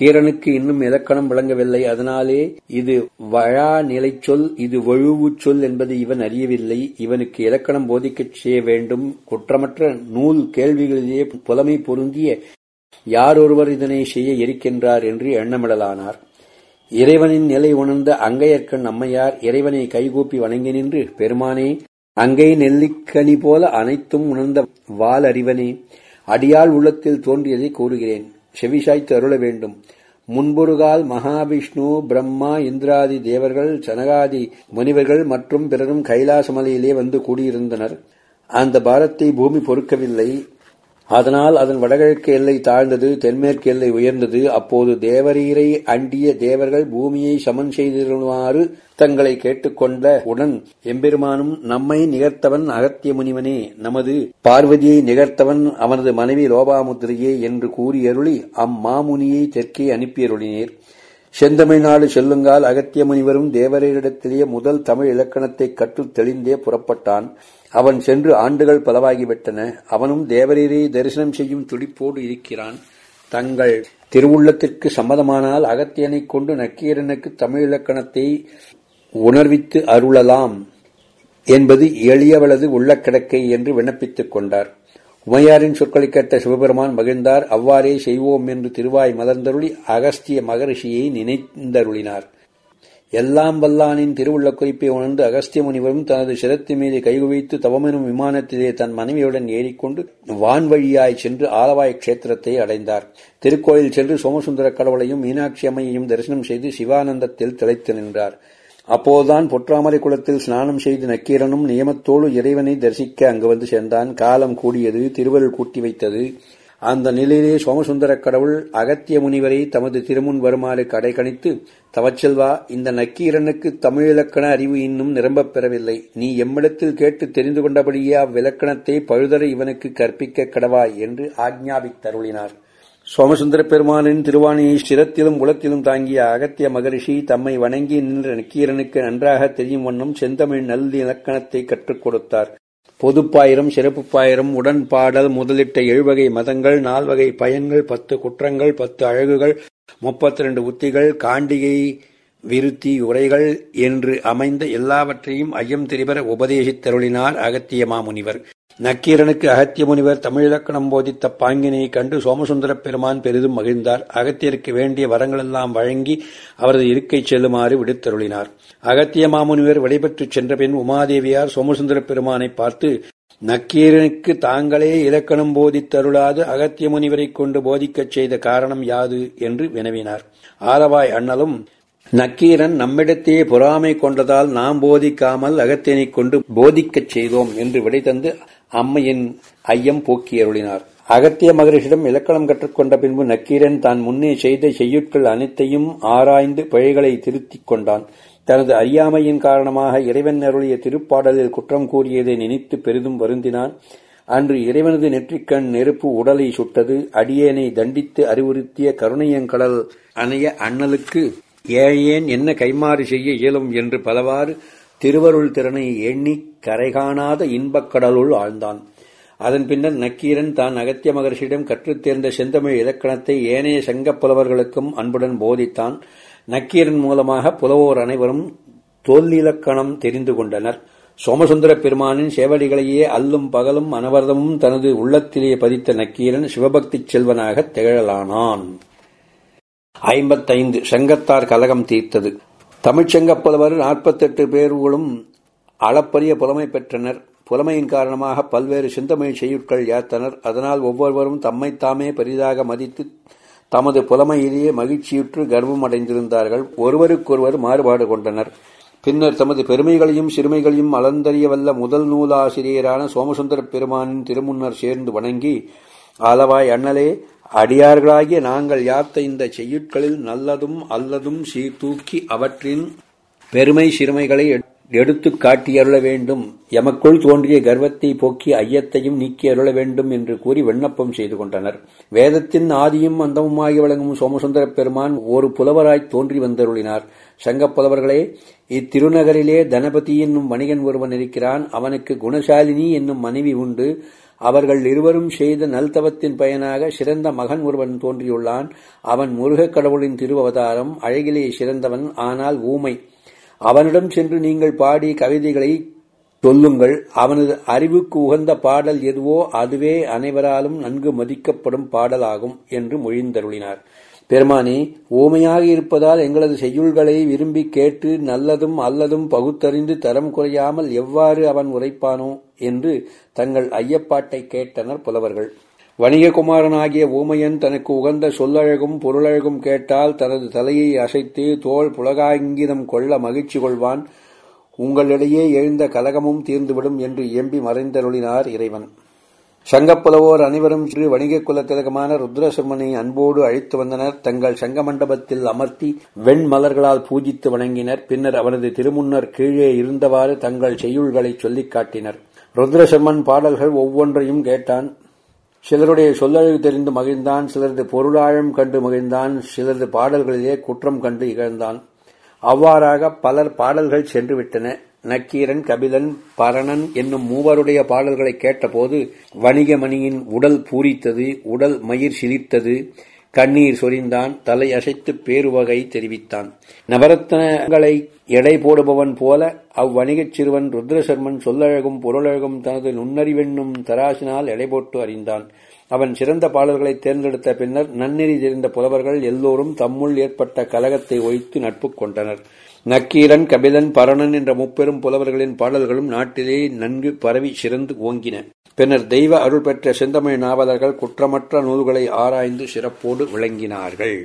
[SPEAKER 1] கீரனுக்கு இன்னும் இலக்கணம் விளங்கவில்லை. அதனாலே இது வழா நிலைச்சொல் இது வழுவு சொல் என்பது இவன் அறியவில்லை. இவனுக்கு இலக்கணம் போதிக்கச் செய்ய வேண்டும். குற்றமற்ற நூல் கேள்விகளிலேயே புலமை பொருந்திய யாரொருவர் இதனை செய்ய இருக்கின்றார் என்று எண்ணமிடலானார். இறைவனின் நிலை உணர்ந்த அங்கையர்க்கண் அம்மையார் இறைவனை கைகூப்பி வணங்கி நின்று பெருமானே அங்கை நெல்லிக்கனி போல அனைத்தும் உணர்ந்த வால் அறிவனே அடியாள் உள்ளத்தில் தோன்றியதை கூறுகிறேன். செவிசாய்த்து அருள வேண்டும். முன்பொருகால் மகாவிஷ்ணு பிரம்மா இந்திராதி தேவர்கள் சனகாதி முனிவர்கள் மற்றும் பிறரும் கைலாசமலையிலே வந்து கூடியிருந்தனர். அந்த பாரத்தை பூமி பொறுக்கவில்லை. அதனால் அதன் வடகிழக்கு எல்லை தாழ்ந்தது தென்மேற்கு எல்லை உயர்ந்தது. அப்போது தேவரீரை அண்டிய தேவர்கள் பூமியை சமன் செய்திருமாறு தங்களை கேட்டுக்கொண்ட உடன் எம்பெருமானும் நம்மை நிகர்த்தவன் அகத்திய முனிவனே நமது பார்வதியை நிகர்த்தவன் அவனது மனைவி லோபாமுத்திரையே என்று கூறியருளி அம்மாமுனியை தெற்கே அனுப்பியருளினேர். செந்தமிழ்நாடு செல்லுங்கால் அகத்திய முனிவரும் தேவரீரிடத்திலேயே முதல் தமிழ் இலக்கணத்தை கற்றுத் தெளிந்தே புறப்பட்டான். அவன் சென்று ஆண்டுகள் பலவாகிவிட்டன. அவனும் தேவரீரை தரிசனம் செய்யும் துடிப்போடு இருக்கிறான். தங்கள் திருவுள்ளத்திற்கு சம்மதமானால் அகத்தியனைக் கொண்டு நக்கீரனுக்கு தமிழ் இலக்கணத்தை உணர்வித்து அருளலாம் என்பது எளியவளது உள்ள கிடக்கை என்று விண்ணப்பித்துக் கொண்டார். உமையாரின் சொற்களை கேட்ட சிவபெருமான் மகிழ்ந்தார். அவ்வாறே செய்வோம் என்று திருவாய் மலர்ந்தருளி அகஸ்திய மகரிஷியை நினைந்தருளினார். எல்லாம் வல்லானின் திருவுள்ள குறிப்பை உணர்ந்து அகஸ்திய முனிவரும் தனது சிரத்து மீது கைகுவித்து தவமெனும் விமானத்திலே தன் மனைவியுடன் ஏறிக்கொண்டு வான்வழியாய் சென்று ஆலவாய் கஷேத்திரத்தை அடைந்தார். திருக்கோயில் சென்று சோமசுந்தர கடவுளையும் மீனாட்சி அம்மையையும் தரிசனம் செய்து சிவானந்தத்தில் திளைத்து நின்றார். அப்போதுதான் பொற்றாமரை குளத்தில் ஸ்நானம் செய்து நக்கீரனும் நியமத்தோடு இறைவனை தரிசிக்க அங்கு வந்து சேர்ந்தான். காலம் கூடியது திருவருள் கூட்டி வைத்தது. அந்த நிலையிலே சோமசுந்தரக் கடவுள் அகத்திய முனிவரை தமது திருமுன் வருமாறு கடைகணித்து தவச்செல்வா இந்த நக்கீரனுக்கு தமிழிலக்கண அறிவு இன்னும் நிரம்பப் பெறவில்லை. நீ எம்மிடத்தில் கேட்டு தெரிந்து கொண்டபடியே அவ்விலக்கணத்தை பழுதர இவனுக்கு கற்பிக்க கடவாய் என்று ஆக்ஞாபித்தருளினார் சோமசுந்தர பெருமானின் திருவாணியை சிரத்திலும் உளத்திலும் தாங்கிய அகத்திய மகரிஷி தம்மை வணங்கி நின்ற நக்கீரனுக்கு நன்றாக தெரியும் வண்ணம் செந்தமிழ் நல் இலக்கணத்தை கற்றுக் கொடுத்தார். பொதுப்பாயிரம் சிறப்புப்பாயிரம் உடன்பாடல் முதலிட்ட எழுவகை மதங்கள் நால்வகை பயன்கள் பத்து குற்றங்கள் பத்து அழகுகள் முப்பத்தி ரெண்டு உத்திகள் காண்டிகை விருத்தி உரைகள் என்று அமைந்த எல்லாவற்றையும் ஐயம் திரிபர உபதேசித்தருளினார் அகத்திய மாமுனிவர். நக்கீரனுக்கு அகத்திய முனிவர் தமிழிலக்கணம் போதித்த பாங்கினை கண்டு சோமசுந்தரப் பெருமான் பெரிதும் மகிழ்ந்தார். அகத்தியருக்கு வேண்டிய வரங்களெல்லாம் வழங்கி அவரது இருக்கை செல்லுமாறு விடுத்தருளினார். அகத்திய மாமுனிவர் விடைபெற்றுச் சென்றபின் உமாதேவியார் சோமசுந்தரப் பெருமானை பார்த்து நக்கீரனுக்கு தாங்களே இலக்கணம் போதித்தருளாது அகத்திய முனிவரைக் கொண்டு போதிக்கச் செய்த காரணம் யாது? என்று வினவினார். ஆரவாய் அண்ணலும் நக்கீரன் நம்மிடத்தே பொறாமை கொண்டதால் நாம் போதிக்காமல் அகத்தியனைக் கொண்டு போதிக்கச் செய்தோம் என்று விடை தந்து அம்மையின் ஐயம் போக்கி அருளினார். அகத்திய மகரிஷிடம் இலக்கணம் கற்றுக்கொண்ட பின்பு நக்கீரன் தான் முன்னே செய்த செய்யுட்கள் அனைத்தையும் ஆராய்ந்து பிழைகளை திருத்திக் கொண்டான். தனது அறியாமையின் காரணமாக இறைவன் அருளிய திருப்பாடலில் குற்றம் கூறியதை நினைத்து பெரிதும் வருந்தினான். அன்று இறைவனது நெற்றிக்கண் நெருப்பு உடலை சுட்டது. அடியேனை தண்டித்து அறிவுறுத்திய கருணையங்கடல் அணைய அண்ணலுக்கு ஏழையேன் என்ன கைமாறு செய்ய இயலும் என்று பலவாறு திருவருள் திறனை எண்ணி கரைகாணாத இன்பக் கடலுள் ஆழ்ந்தான். அதன் பின்னர் நக்கீரன் தான் அகத்திய மகர்ஷியிடம் கற்றுத் தேர்ந்த செந்தமிழ் இலக்கணத்தை ஏனைய சங்கப் புலவர்களுக்கும் அன்புடன் போதித்தான். நக்கீரன் மூலமாக புலவோர் அனைவரும் தொல்லிலக்கணம் தெரிந்து கொண்டனர். சோமசுந்தர பெருமானின் சேவடிகளையே அல்லும் பகலும் அனவரதமும் தனது உள்ளத்திலேயே பதித்த நக்கீரன் சிவபக்திச் செல்வனாக திகழலானான். ஐம்பத்தைந்து சங்கத்தார் கலகம் தீர்த்தது. தமிழ்ச்சங்கப் புலவர் நாற்பத்தெட்டு பேர்களும் அளப்பரிய புலமை பெற்றனர். புலமையின் காரணமாக பல்வேறு சிந்தமிழ் செய்யுட்கள் யாத்தனர் அதனால் ஒவ்வொருவரும் தம்மைத்தாமே பெரிதாக மதித்து தமது புலமையிலேயே மகிழ்ச்சியுற்று கர்வம் அடைந்திருந்தார்கள் ஒருவருக்கொருவர் மாறுபாடு கொண்டனர். பின்னர் தமது பெருமைகளையும் சிறுமைகளையும் அளந்தறியவல்ல முதல் நூலாசிரியரான சோமசுந்தர பெருமானின் திருமுன்னர் சேர்ந்து வணங்கி அளவாய் அண்ணலே அடியார்களாகிய நாங்கள் யாத்த இந்த செய்யுட்களில் நல்லதும் அல்லதும் சீர்தூக்கி அவற்றின் பெருமை சிறுமைகளை எடுத்து காட்டியருள வேண்டும். எமக்குள் தோன்றிய கர்வத்தை போக்கி ஐயத்தையும் நீக்கி அருள வேண்டும் என்று கூறி விண்ணப்பம் செய்து கொண்டனர். வேதத்தின் ஆதியும் அந்தமுமாகி வழங்கும் சோமசுந்தர பெருமான் ஒரு புலவராய் தோன்றி வந்தருளினார். சங்கப் புலவர்களே இத்திருநகரிலே தனபதி என்னும் வணிகன் ஒருவன் இருக்கிறான். அவனுக்கு குணசாலினி என்னும் மனைவி உண்டு. அவர்கள் இருவரும் செய்த நல்தவத்தின் பயனாக சிறந்த மகன் ஒருவன் தோன்றியுள்ளான். அவன் முருகக் கடவுளின் திருவவதாரம். அழகிலே சிறந்தவன். ஆனால் ஊமை. அவனிடம் சென்று நீங்கள் பாடி கவிதைகளை சொல்லுங்கள். அவனது அறிவுக்கு உகந்த பாடல் எதுவோ அதுவே அனைவராலும் நன்கு மதிக்கப்படும் பாடலாகும் என்று மொழிந்தருளினார். பெருமானே ஊமையாக இருப்பதால் எங்களது செய்யுள்களை விரும்பி கேட்டு நல்லதும் அல்லதும் பகுத்தறிந்து தரம் குறையாமல் எவ்வாறு அவன் உரைப்பானோ என்று தங்கள் ஐயப்பாட்டை கேட்டனர் புலவர்கள். வணிககுமாரனாகிய ஊமையன் தனக்கு உகந்த சொல்லழகும் பொருளழகும் கேட்டால் தனது தலையை அசைத்து தோல் புலகாங்கிதம் கொள்ள மகிழ்ச்சி கொள்வான். உங்களிடையே எழுந்த கலகமும் தீர்ந்துவிடும் என்று எம்பி மறைந்தருளினார் இறைவன். சங்கப்புலவோர் அனைவரும் ஸ்ரீ வணிக குல திலகமான அன்போடு அழைத்து வந்தனர். தங்கள் சங்க மண்டபத்தில் அமர்த்தி வெண்மலர்களால் பூஜித்து வணங்கினர். பின்னர் அவரது திருமுன்னர் கீழே இருந்தவாறு தங்கள் செய்யுள்களை சொல்லிக் காட்டினர். ருத்ரசர்மன் பாடல்கள் ஒவ்வொன்றையும் கேட்டான். சிலருடைய சொல்லழிவு தெரிந்து மகிழ்ந்தான். சிலரது பொருளாழம் கண்டு மகிழ்ந்தான். சிலரது பாடல்களிலே குற்றம் கண்டு இகழ்ந்தான். அவ்வாறாக பலர் பாடல்கள் சென்றுவிட்டன. நக்கீரன் கபிலன் பரணன் என்னும் மூவருடைய பாடல்களை கேட்டபோது வணிகமணியின் உடல் பூரித்தது உடல் மயிர் சிலிர்த்தது கண்ணீர் சொரிந்தான் தலை அசைத்து பேருவகை தெரிவித்தான். நவரத்னங்களை எடை போடுபவன் போல அவ்வணிகச் சிறுவன் ருத்ரசர்மன் சொல்லழகும் பொருளழகும் தனது நுண்ணறிவென்னும் தராசினால் எடை போட்டு அறிந்தான். அவன் சிறந்த பாடல்களை தேர்ந்தெடுத்த பின்னர் நன்னெறி தெரிந்த புலவர்கள் எல்லோரும் தம்முள் ஏற்பட்ட கலகத்தை ஒழித்து நட்பு கொண்டனர். நக்கீரன் கபிலன் பரணன் என்ற முப்பெரும் புலவர்களின் பாடல்களும் நாட்டிலே நன்கு பரவி சிறந்து ஓங்கின. பின்னர் தெய்வ அருள் பெற்ற செந்தமிழ் நாவலர்கள் குற்றமற்ற நூல்களை ஆராய்ந்து சிறப்போடு விளங்கினார்கள்.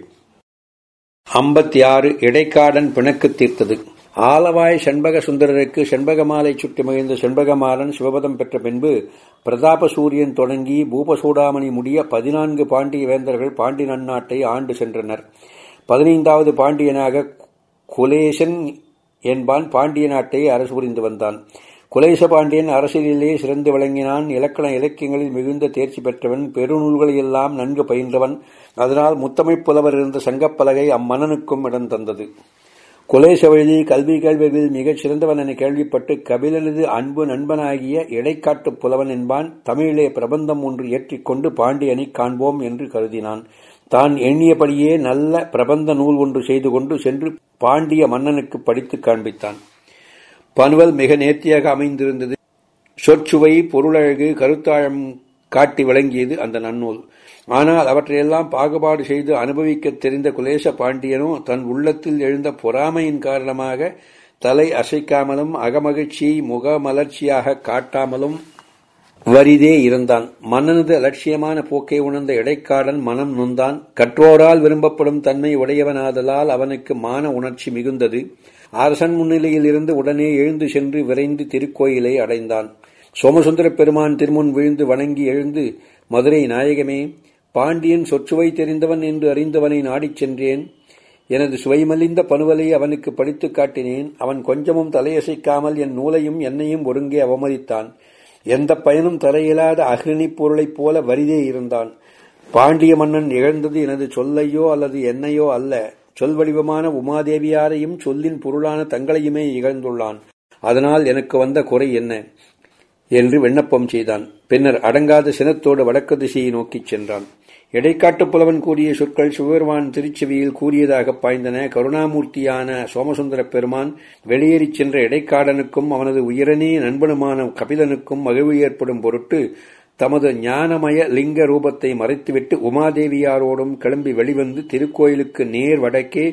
[SPEAKER 1] ஐம்பத்தி ஆறு இடைக்காடன் பிணக்கு தீர்த்தது. ஆலவாய் செண்பக சுந்தரருக்கு செண்பகமாலை சுட்டி மகிழ்ந்த செண்பகமாறன் சிவபதம் பெற்ற பின்பு பிரதாப சூரியன் தொடங்கி பூபசூடாமணி முடிய பதினான்கு பாண்டிய வேந்தர்கள் பாண்டி நன்னாட்டை ஆண்டு சென்றனர். பதினைந்தாவது பாண்டியனாக குலேசன் என்பான் பாண்டிய நாட்டை அரசு புரிந்து வந்தான். குலேச பாண்டியன் அரசியலிலே சிறந்து விளங்கினான். இலக்கண இலக்கியங்களில் மிகுந்த தேர்ச்சி பெற்றவன் பெருநூல்களையெல்லாம் நன்கு பயின்றவன். அதனால் முத்தமிழ் புலவர் இருந்த சங்கப்பலகை அம்மன்னனுக்கும் இடம் தந்தது. குலேச வழி கல்வி கேள்வியில் மிகச் சிறந்தவன் என கேள்விப்பட்டு கபிலனது அன்பு நண்பனாகிய இடைக்காட்டு புலவன் என்பான். தமிழிலே பிரபந்தம் ஒன்று ஏற்றிக்கொண்டு பாண்டியனை காண்போம் என்று கருதினான். தான் எண்ணியபடியே நல்ல பிரபந்த நூல் ஒன்று செய்து கொண்டு சென்று பாண்டிய மன்னனுக்கு படித்து காண்பித்தான். பனுவல் மிக நேர்த்தியாக அமைந்திருந்தது. சொற்சுவை பொருளழகு கருத்தாழம் காட்டி விளங்கியது அந்த நன்னூல். ஆனால் அவற்றையெல்லாம் பாகுபாடு செய்து அனுபவிக்க தெரிந்த குலேச பாண்டியனோ தன் உள்ளத்தில் எழுந்த பொறாமையின் காரணமாக தலை அசைக்காமலும் அகமகிழ்ச்சியை முகமலர்ச்சியாக காட்டாமலும் வரிதே இருந்தான். மன்னனது அலட்சியமான போக்கை உணர்ந்த இடைக்காடன் மனம் நொந்தான். கற்றோரால் விரும்பப்படும் தன்மை உடையவனாதலால் அவனுக்கு மான உணர்ச்சி மிகுந்தது. அரசன் முன்னிலையில் இருந்து உடனே எழுந்து சென்று விரைந்து திருக்கோயிலை அடைந்தான். சோமசுந்தர பெருமான் திருமுன் விழுந்து வணங்கி எழுந்து மதுரை நாயகமே பாண்டியன் சொற்றுவை தெரிந்தவன் என்று அறிந்தவனை நாடிச் சென்றேன். எனது சுவைமலிந்த பணுவலை அவனுக்கு படித்துக் காட்டினேன். அவன் கொஞ்சமும் தலையசைக்காமல் என் நூலையும் என்னையும் ஒருங்கே அவமதித்தான். எந்த பயனும் தர இயலாத அகினிப் பொருளைப் போல வரிதே இருந்தான். பாண்டிய மன்னன் இழந்தது எனது சொல்லையோ அல்லது என்னையோ அல்ல. சொல் வடிவமான உமாதேவியாரையும் சொல்லின் பொருளான தங்களையுமே இகழ்ந்துள்ளான். அதனால் எனக்கு வந்த குறை என்ன? என்று விண்ணப்பம் செய்தான். பின்னர் அடங்காத சினத்தோடு வடக்கு திசையை நோக்கிச் சென்றான். இடைக்காட்டுப் புலவன் கூறிய சொற்கள் சிவபெருமான் திருச்செவியில் கூறியதாக பாய்ந்தன. கருணாமூர்த்தியான சோமசுந்தர பெருமான் வெளியேறிச் சென்ற இடைக்காடனுக்கும் அவனது உயரனே நண்பனுமான கபிலனுக்கும் மகிழ்வு ஏற்படும் பொருட்டு தமது ஞானமய லிங்க ரூபத்தை மறைத்துவிட்டு உமாதேவியாரோடும் கிளம்பி வெளிவந்து திருக்கோயிலுக்கு நேர் வடக்கே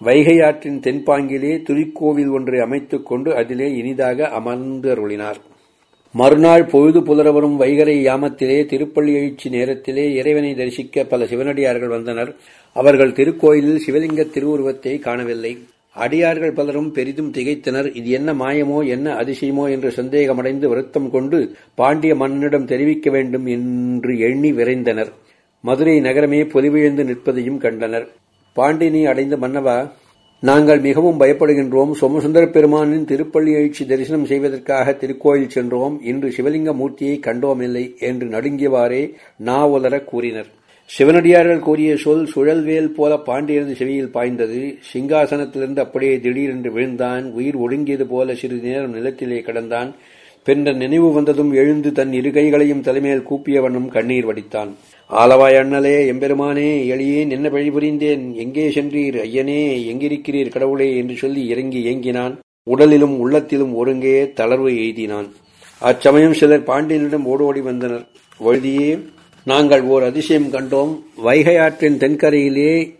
[SPEAKER 1] வைகையாற்றின் தென்பாங்கிலே துரிக்கோவில் ஒன்றை அமைத்துக் கொண்டு அதிலே இனிதாக அமர்ந்து அருளினார் மறுநாள் பொழுது புலரவரும் வைகரை யாமத்திலே திருப்பள்ளி எழுச்சி நேரத்திலே இறைவனை தரிசிக்க பல சிவனடியார்கள் வந்தனர். அவர்கள் திருக்கோயிலில் சிவலிங்க திருவுருவத்தை காணவில்லை. அடியார்கள் பலரும் பெரிதும் திகைத்தனர். இது என்ன மாயமோ என்ன அதிசயமோ என்று சந்தேகமடைந்து வருத்தம் கொண்டு பாண்டிய மன்னனிடம் தெரிவிக்க வேண்டும் என்று எண்ணி விரைந்தனர். மதுரை நகரமே பொலிவிழந்து நிற்பதையும் கண்டனர். பாண்டியனை அடைந்த மன்னவா? நாங்கள் மிகவும் பயப்படுகின்றோம். சோமசுந்தர பெருமானின் திருப்பள்ளி எழுச்சி தரிசனம் செய்வதற்காக திருக்கோயில் சென்றோம். இன்று சிவலிங்க மூர்த்தியை கண்டோமில்லை என்று நடுங்கியவாறே நாவலர கூறினர். சிவனடியார்கள் கூறிய சொல் சுழல்வேல் போல பாண்டியனது செவியில் பாய்ந்தது. சிங்காசனத்திலிருந்து அப்படியே திடீரென்று விழுந்தான். உயிர் ஒடுங்கியது போல சிறிது நேரம் நிலத்திலே கிடந்தான். பின்னர் நினைவு வந்ததும் எழுந்து தன் இரு கைகளையும் தலைமையில் கூப்பிய வண்ணம் கண்ணீர் வடித்தான். ஆலவாய் அண்ணலே எம்பெருமானே எளியேன் என்ன பழி புரிந்தேன். எங்கே சென்றீர்? ஐயனே எங்கிருக்கிறீர் கடவுளே என்று சொல்லி இறங்கி ஏங்கினான். உடலிலும் உள்ளத்திலும் ஒருங்கே தளர்வு எய்தினான். அச்சமயம் சிலர் பாண்டியனிடம் ஓடோடி வந்தனர். வழுதியே நாங்கள் ஓர் அதிசயம் கண்டோம். வைகை ஆற்றின் தென்கரையிலே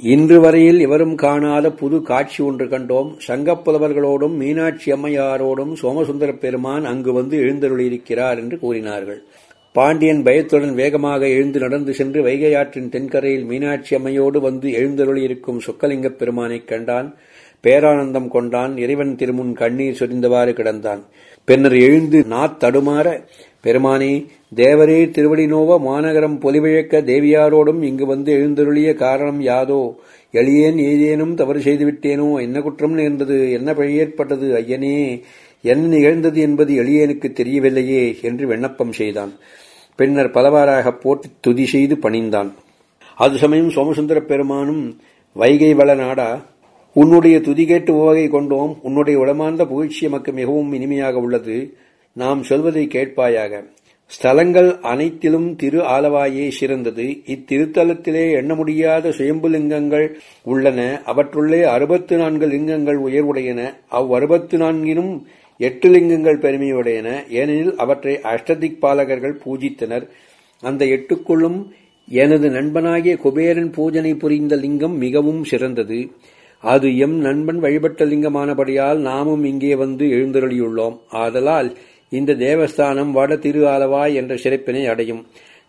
[SPEAKER 1] இன்று வரையில் எவரும் காணாத புது காட்சி ஒன்று கண்டோம். சங்கப்புலவர்களோடும் மீனாட்சி அம்மையாரோடும் சோமசுந்தர பெருமான் அங்கு வந்து எழுந்தருளியிருக்கிறார் என்று கூறினார்கள். பாண்டியன் பயத்துடன் வேகமாக எழுந்து நடந்து சென்று வைகை ஆற்றின் தென்கரையில் மீனாட்சி அம்மையோடு வந்து எழுந்தருளியிருக்கும் சொக்கலிங்கப் பெருமானைக் கண்டான். பேரானந்தம் கொண்டான். இறைவன் திருமுன் கண்ணீர் சொரிந்தவாறு கிடந்தான். பின்னர் எழுந்து நாத்தடுமாற பெருமானே தேவரே திருவடிநோவ மாநகரம் பொலிவிழக்க தேவியாரோடும் இங்கு வந்து எழுந்தருளிய காரணம் யாதோ? எளியேன் ஏதேனும் தவறு செய்துவிட்டேனோ? என்ன குற்றம் நேர்ந்தது? என்ன பழி ஏற்பட்டது? ஐயனே என்ன நிகழ்ந்தது என்பது எளியனுக்கு தெரியவில்லையே என்று விண்ணப்பம் செய்தான். பின்னர் பலவாறாக போட்டு துதி செய்து பணிந்தான். அது சமயம் சோமசுந்தர பெருமானும் வைகை வள நாடா உன்னுடைய துதி கேட்டு உவகை கொண்டோம். உன்னுடைய உளமார்ந்த புகழ்ச்சி எமக்கு மிகவும் இனிமையாக உள்ளது. நாம் சொல்வதை கேட்பாயாக. ஸ்தலங்கள் அனைத்திலும் திரு ஆலவாயே சிறந்தது. இத்திருத்தலத்திலே எண்ண முடியாத சுயம்புலிங்கங்கள் உள்ளன. அவற்றுள்ளே அறுபத்து நான்கு லிங்கங்கள் உயர்வுடையன. அவ் அறுபத்து நான்கினும் எட்டு லிங்கங்கள் பெருமையுடையன. ஏனெனில் அவற்றை அஷ்டதிக் பாலகர்கள் பூஜித்தனர். அந்த எட்டுக்குள்ளும் எனது நண்பனாகிய குபேரன் பூஜனை புரிந்த லிங்கம் மிகவும் சிறந்தது. அது எம் நண்பன் வழிபட்ட லிங்கமானபடியால் நாமும் இங்கே வந்து எழுந்தருளியுள்ளோம். ஆதலால் இந்த தேவஸ்தானம் வட திரு ஆலவாய் என்ற சிறப்பினை அடையும்.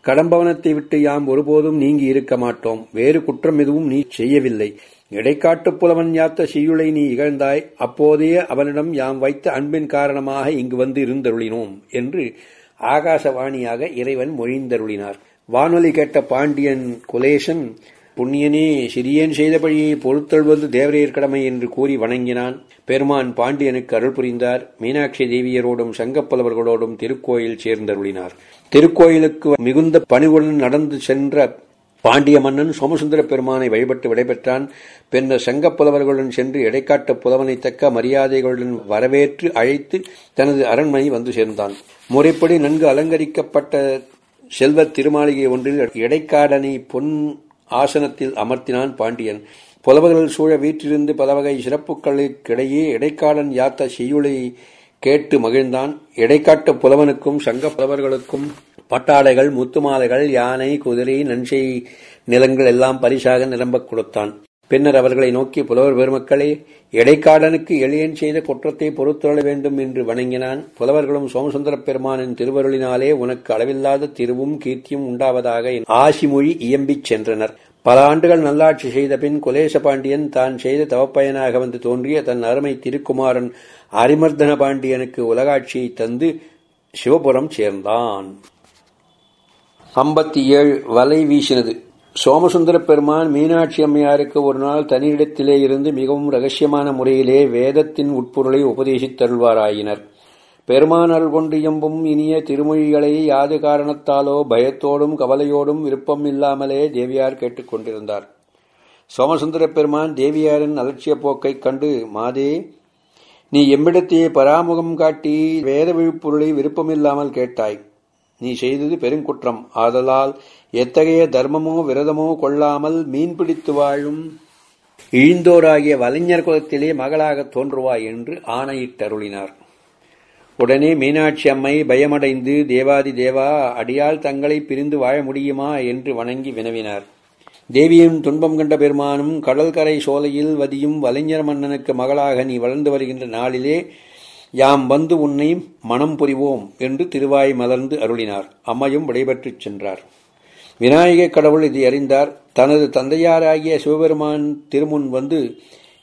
[SPEAKER 1] கடம்பவனத்தை விட்டு யாம் ஒருபோதும் நீங்கி இருக்க மாட்டோம். வேறு குற்றம் எதுவும் நீ செய்யவில்லை. இடைக்காட்டுப் புலவன் யாத்த செய்யுளை நீ இகழ்ந்தாய் அப்போதே அவனிடம் யாம் வைத்த அன்பின் காரணமாக இங்கு வந்து இருந்தருளினோம் என்று ஆகாசவாணியாக இறைவன் மொழிந்தருளினார். வானொலி கேட்ட பாண்டியன் குலேசன் புண்ணியனே சிறியேன் செய்த பழியை பொறுத்தல்வது தேவரையர் கடமை என்று கூறி வணங்கினான். பெருமான் பாண்டியனுக்கு அருள் புரிந்தார். மீனாட்சி தேவியரோடும் சங்கப்புலவர்களோடும் திருக்கோயில் சேர்ந்தருளினார். திருக்கோயிலுக்கு மிகுந்த பணிவுடன் நடந்து சென்ற பாண்டிய மன்னன் சோமசுந்தர பெருமானை வழிபட்டு விடைபெற்றான். பின்னர் செங்கப்புலவர்களுடன் சென்று இடைக்காட்டு புலவனை தக்க மரியாதைகளுடன் வரவேற்று அழைத்து தனது அரண்மனை வந்து சேர்ந்தான். முறைப்படி நன்கு அலங்கரிக்கப்பட்ட செல்வ திருமாளிகை ஒன்றில் இடைக்காடனை பொன் ஆசனத்தில் அமர்த்தினான் பாண்டியன். புலவர்கள் சூழ வீற்றிருந்து பலவகை சிறப்புகளுக்கிடையே இடைக்காடன் யாத்த செய்யுளை கேட்டு மகிழ்ந்தான். இடைக்காட்டு புலவனுக்கும் சங்க புலவர்களுக்கும் பட்டாடைகள் முத்துமாலைகள் யானை குதிரை நன்செய் நிலங்கள் எல்லாம் பரிசாக நிரம்பக் கொடுத்தான். பின்னர் அவர்களை நோக்கி புலவர் பெருமக்களே இடைக்காடனுக்கு எளியன் செய்த குற்றத்தை பொறுத்துள்ள வேண்டும் என்று வணங்கினான். புலவர்களும் சோமசுந்தர பெருமானின் திருவருளினாலே உனக்கு அளவில்லாத திருவும் கீர்த்தியும் உண்டாவதாக ஆசிமொழி இயம்பிச் சென்றனர். பல ஆண்டுகள் நல்லாட்சி செய்த பின் குலேச பாண்டியன் தான் செய்த தவப்பயனாக வந்து தோன்றிய தன் அருமை திருக்குமாரன் அரிமர்தன பாண்டியனுக்கு உலகாட்சியை தந்து சிவபுரம் சேர்ந்தான். ஐம்பத்தி ஏழு வலை வீசினது. சோமசுந்தர பெருமான் மீனாட்சி அம்மையாருக்கு ஒரு நாள் தனியிடத்திலே இருந்து மிகவும் ரகசியமான முறையிலே வேதத்தின் உட்பொருளை உபதேசித்தருள்வாராயினர் பெருமான் அருள் கொண்டு எம்பும் இனிய திருமொழிகளை யாது காரணத்தாலோ பயத்தோடும் கவலையோடும் விருப்பம் இல்லாமலே தேவியார் கேட்டுக்கொண்டிருந்தார் சோமசுந்தர பெருமான் தேவியாரின் அலட்சிய போக்கைக் கண்டு மாதே நீ எம்மிடத்தையே பராமுகம் காட்டி வேத விழுப்பொருளை விருப்பமில்லாமல் கேட்டாய். நீ செய்தது பெருங்குற்றம். ஆதலால் எத்தகைய தர்மமோ விரதமோ கொள்ளாமல் மீன் பிடித்து வாழும். இழிந்தோராகிய வலைஞர் குலத்திலே மகளாக தோன்றுவாய் என்று ஆணையிட்டருளினார் உடனே மீனாட்சி அம்மை பயமடைந்து தேவாதி தேவா அடியால் தங்களை பிரிந்து வாழ முடியுமா? என்று வணங்கி வினவினார். தேவியும் துன்பம் கண்ட பெருமானும் கடல்கரை சோலையில் வதியும் வலைஞர் மன்னனுக்கு மகளாக நீ வளர்ந்து வருகின்ற நாளிலே யாம் வந்து உன்னை மனம் புரிவோம் என்று திருவாய் மலர்ந்து அருளினார். அம்மையும் விடைபெற்றுச் சென்றார். விநாயக கடவுள் இதை அறிந்தார். தனது தந்தையாராகிய சிவபெருமான் திருமுன் வந்து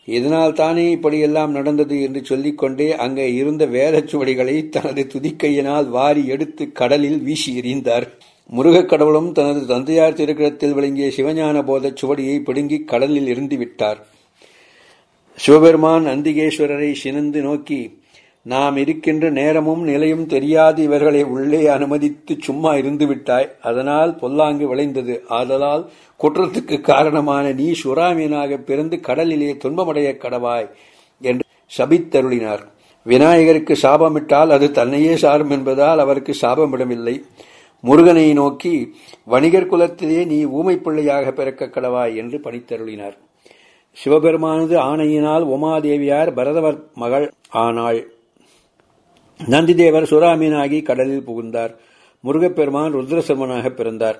[SPEAKER 1] இதனால் தானே இப்படியெல்லாம் நடந்தது? என்று சொல்லிக்கொண்டே அங்கே இருந்த வேதச்சுவடிகளை தனது துதிக்கையினால் வாரி எடுத்து கடலில் வீசி எறிந்தார். முருகக் கடவுளும் தனது தந்தையார் திருக்கிடத்தில் விளங்கிய சிவஞான போதச் சுவடியை பிடுங்கி கடலில் இருந்து விட்டார் சிவபெருமான் அந்திகேஸ்வரரை சினந்து நோக்கி நாம் இருக்கின்ற நேரமும் நிலையும் தெரியாது. இவர்களை உள்ளே அனுமதித்து சும்மா இருந்துவிட்டாய். அதனால் பொல்லாங்கு விளைந்தது. ஆதலால் குற்றத்துக்கு காரணமான நீ சுறாமீனாக பிறந்து கடலிலே துன்பமடைய கடவாய் என்று சபித்தருளினார். விநாயகருக்கு சாபமிட்டால் அது தன்னையே சாரும் என்பதால் அவருக்கு சாபமிடமில்லை முருகனை நோக்கி வணிகர் குலத்திலே நீ ஊமை பிள்ளையாக பிறக்க கடவாய் என்று பணித்தருளினார். சிவபெருமானது ஆணையினால் உமாதேவியார் பரதவர் மகள் ஆனாள். நந்திதேவர் சுறாமீனாகி கடலில் புகுந்தார். முருகப்பெருமான் ருத்ரசர்மனாக பிறந்தார்.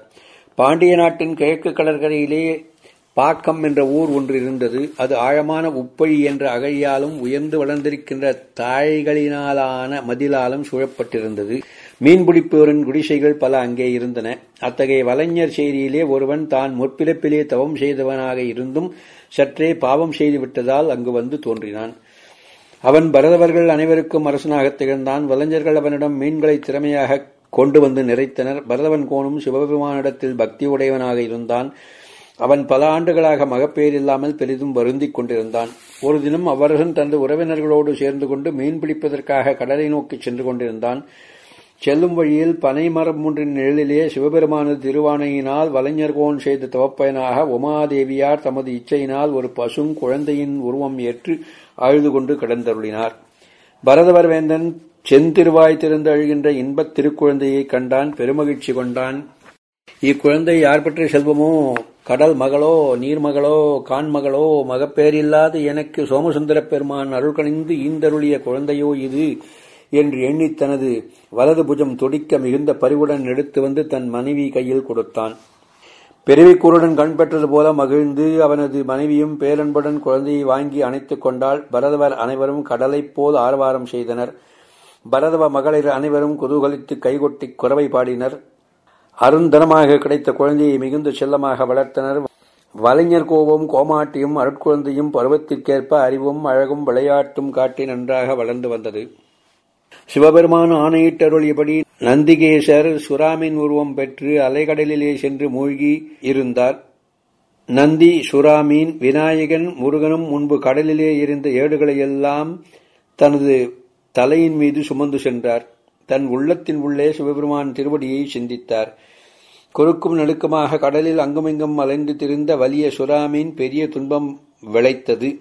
[SPEAKER 1] பாண்டிய நாட்டின் கிழக்கு கடற்கரையிலே பாக்கம் என்ற ஊர் ஒன்று இருந்தது. அது ஆழமான உப்பழி என்ற அகழியாலும் உயர்ந்து வளர்ந்திருக்கின்ற தாழைகளினாலான மதிலாலும் சூழப்பட்டிருந்தது. மீன்பிடிப்போரின் குடிசைகள் பல அங்கே இருந்தன. அத்தகைய வலைஞர் செய்தியிலே ஒருவன் தான் முற்பிறப்பிலே தவம் செய்தவனாக இருந்தும் சற்றே பாவம் செய்துவிட்டதால் அங்கு வந்து தோன்றினான். அவன் பரதவர்கள் அனைவருக்கும் அரசனாக திகழ்ந்தான். வலைஞர்கள் அவனிடம் மீன்களை திறமையாக கொண்டு வந்து நிறைத்தனர். பரதவன் கோனும் சிவபெருமானிடத்தில் பக்தி உடையவனாக இருந்தான். அவன் பல ஆண்டுகளாக மகப்பேர் இல்லாமல் பெரிதும் வருந்திக் கொண்டிருந்தான். ஒரு தினம் அவர்கள் தனது உறவினர்களோடு சேர்ந்து கொண்டு மீன் பிடிப்பதற்காக கடலை நோக்கி சென்று கொண்டிருந்தான். செல்லும் வழியில் பனை மரம் ஒன்றின் நிழலிலே சிவபெருமானது திருவானையினால் வலைஞர்கோன் செய்த தவப்பயனாக உமாதேவியார் தமது இச்சையினால் ஒரு பசும் குழந்தையின் உருவம் ஏற்று அழுது கொண்டு கடந்தருளினார். பரதவர்வேந்தன் செந்திருவாய் திறந்து அழுகின்ற இன்பத் திருக்குழந்தையை கண்டான் பெருமகிழ்ச்சி கொண்டான். இக்குழந்தை யார் பற்றிய செல்வமோ? கடல் மகளோ நீர்மகளோ கான்மகளோ மகப்பேரில்லாது எனக்கு சோமசுந்தர பெருமான் அருள்கணிந்து ஈந்தருளிய குழந்தையோ இது என்று எண்ணி தனது வலது புஜம் துடிக்க மிகுந்த பரிவுடன் எடுத்து வந்து தன் மனைவி கையில் கொடுத்தான். பெருவிக்கூருடன் கண் பெற்றது போல மகிழ்ந்து அவனது மனைவியும் பேரன்புடன் குழந்தையை வாங்கி அணைத்துக் கொண்டால் பரதவர் அனைவரும் கடலைப் போல் ஆரவாரம் செய்தனர். பரதவ மகளிர் அனைவரும் குதூகலித்து கைகொட்டி குறவை பாடினர். அருந்தனமாக கிடைத்த குழந்தையை மிகுந்த செல்லமாக வளர்த்தனர். வலைஞர் கோபம் கோமாட்டியும் அருட்குழந்தையும் பருவத்திற்கேற்ப அறிவும் அழகும் விளையாட்டும் காட்டி நன்றாக வளர்ந்து வந்தது. சிவபெருமான் ஆணையிட்டருளியபடி நந்திகேசர் சுறாமின் உருவம் பெற்று அலைகடலிலே சென்று மூழ்கி இருந்தார். நந்தி சுறாமீன் விநாயகன் முருகனும் முன்பு கடலிலே இருந்த ஏடுகளையெல்லாம் தனது தலையின் மீது சுமந்து சென்றார். தன் உள்ளத்தின் உள்ளே சிவபெருமான் திருவடியை சிந்தித்தார். குறுக்கும் நடுக்கமாக கடலில் அங்குமிங்கும் அலைந்து திரிந்த வலிய சுறாமீன் பெரிய துன்பம் விளைத்தது.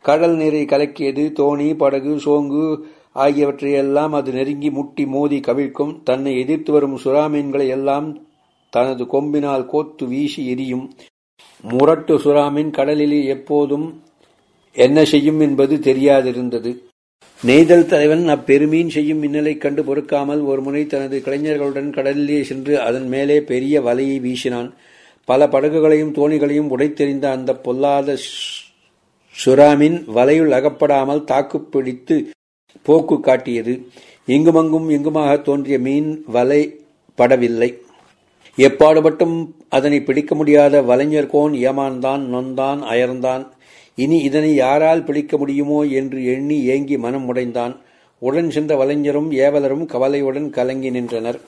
[SPEAKER 1] கடல் நீரை கலக்கியது தோணி படகு சோங்கு ஆகியவற்றையெல்லாம் அது நெருங்கி முட்டி மோதி கவிழ்க்கும். தன்னை எதிர்த்து வரும் சுறாமீன்களை எல்லாம் தனது கொம்பினால் கோத்து வீசி எரியும். முரட்டு சுறாமீன் கடலிலே எப்போதும் என்ன செய்யும் என்பது தெரியாதிருந்தது. நெய்தல் தலைவன் அப்பெருமீன் செய்யும் மின்னலைக் கண்டு பொறுக்காமல் ஒரு முனை தனது கலைஞர்களுடன் கடலிலே சென்று அதன் மேலே பெரிய வலையை வீசினான். பல படகுகளையும் தோணிகளையும் உடைத்தெறிந்த அந்த பொல்லாத சுறாமின் வலையுள் அகப்படாமல் தாக்குப்பிடித்து போக்கு காட்டியது. இங்குமங்கும் எங்குமாக தோன்றிய மீன் வலை படவில்லை. எப்பாடுபட்டும் அதனை பிடிக்க முடியாத வலைஞர் கோன் ஏமாந்தான் நொந்தான் அயர்ந்தான். இனி இதனை யாரால் பிடிக்க முடியுமோ என்று எண்ணி ஏங்கி மனம் உடைந்தான். உடன் சென்ற வலைஞரும் ஏவலரும் கவலையுடன் கலங்கி நின்றனர்.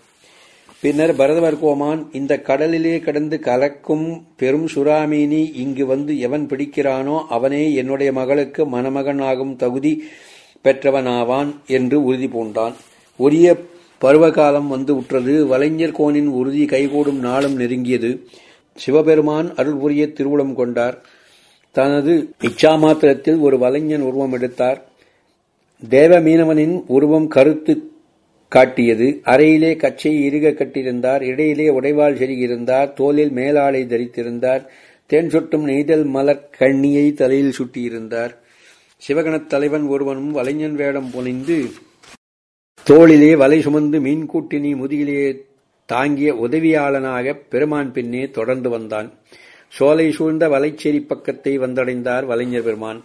[SPEAKER 1] பின்னர் பரதவர் கோமான் இந்த கடலிலே கடந்து கலக்கும் பெரும் சுறாமீனி இங்கு வந்து எவன் பிடிக்கிறானோ அவனே என்னுடைய மகளுக்கு மணமகன் ஆகும் தகுதி. பெற்றவனாவான் என்று உறுதி பூண்டான். உரிய பருவகாலம் வந்து உற்றது. வலைஞர் கோனின் உறுதி கைகூடும் நாளும் நெருங்கியது. சிவபெருமான் அருள் புரிய திருவுளம் கொண்டார். தனது இச்சா மாத்திரத்தில் ஒரு வலைஞன் உருவம் எடுத்தார். தேவ மீனவனின் உருவம் கருத்து காட்டியது. அறையிலே கச்சை இறுக கட்டியிருந்தார். இடையிலே உடைவாள் செருகியிருந்தார் தோலில் மேலாடை தரித்திருந்தார். தேன் சொட்டும் நெய்தல் மலர் கண்ணியை தலையில் சுட்டியிருந்தார். சிவகணத் தலைவன் ஒருவனும் வலைஞன் வேடம் புனைந்து தோளிலே வலை சுமந்து மீன்கூட்டினி முதுகிலே தாங்கிய உதவியாளனாக பெருமான் பின்னே தொடர்ந்து வந்தான். சோலை சூழ்ந்த வலைச்சேரி பக்கத்தை வந்தடைந்தார் வலைஞர் பெருமான்.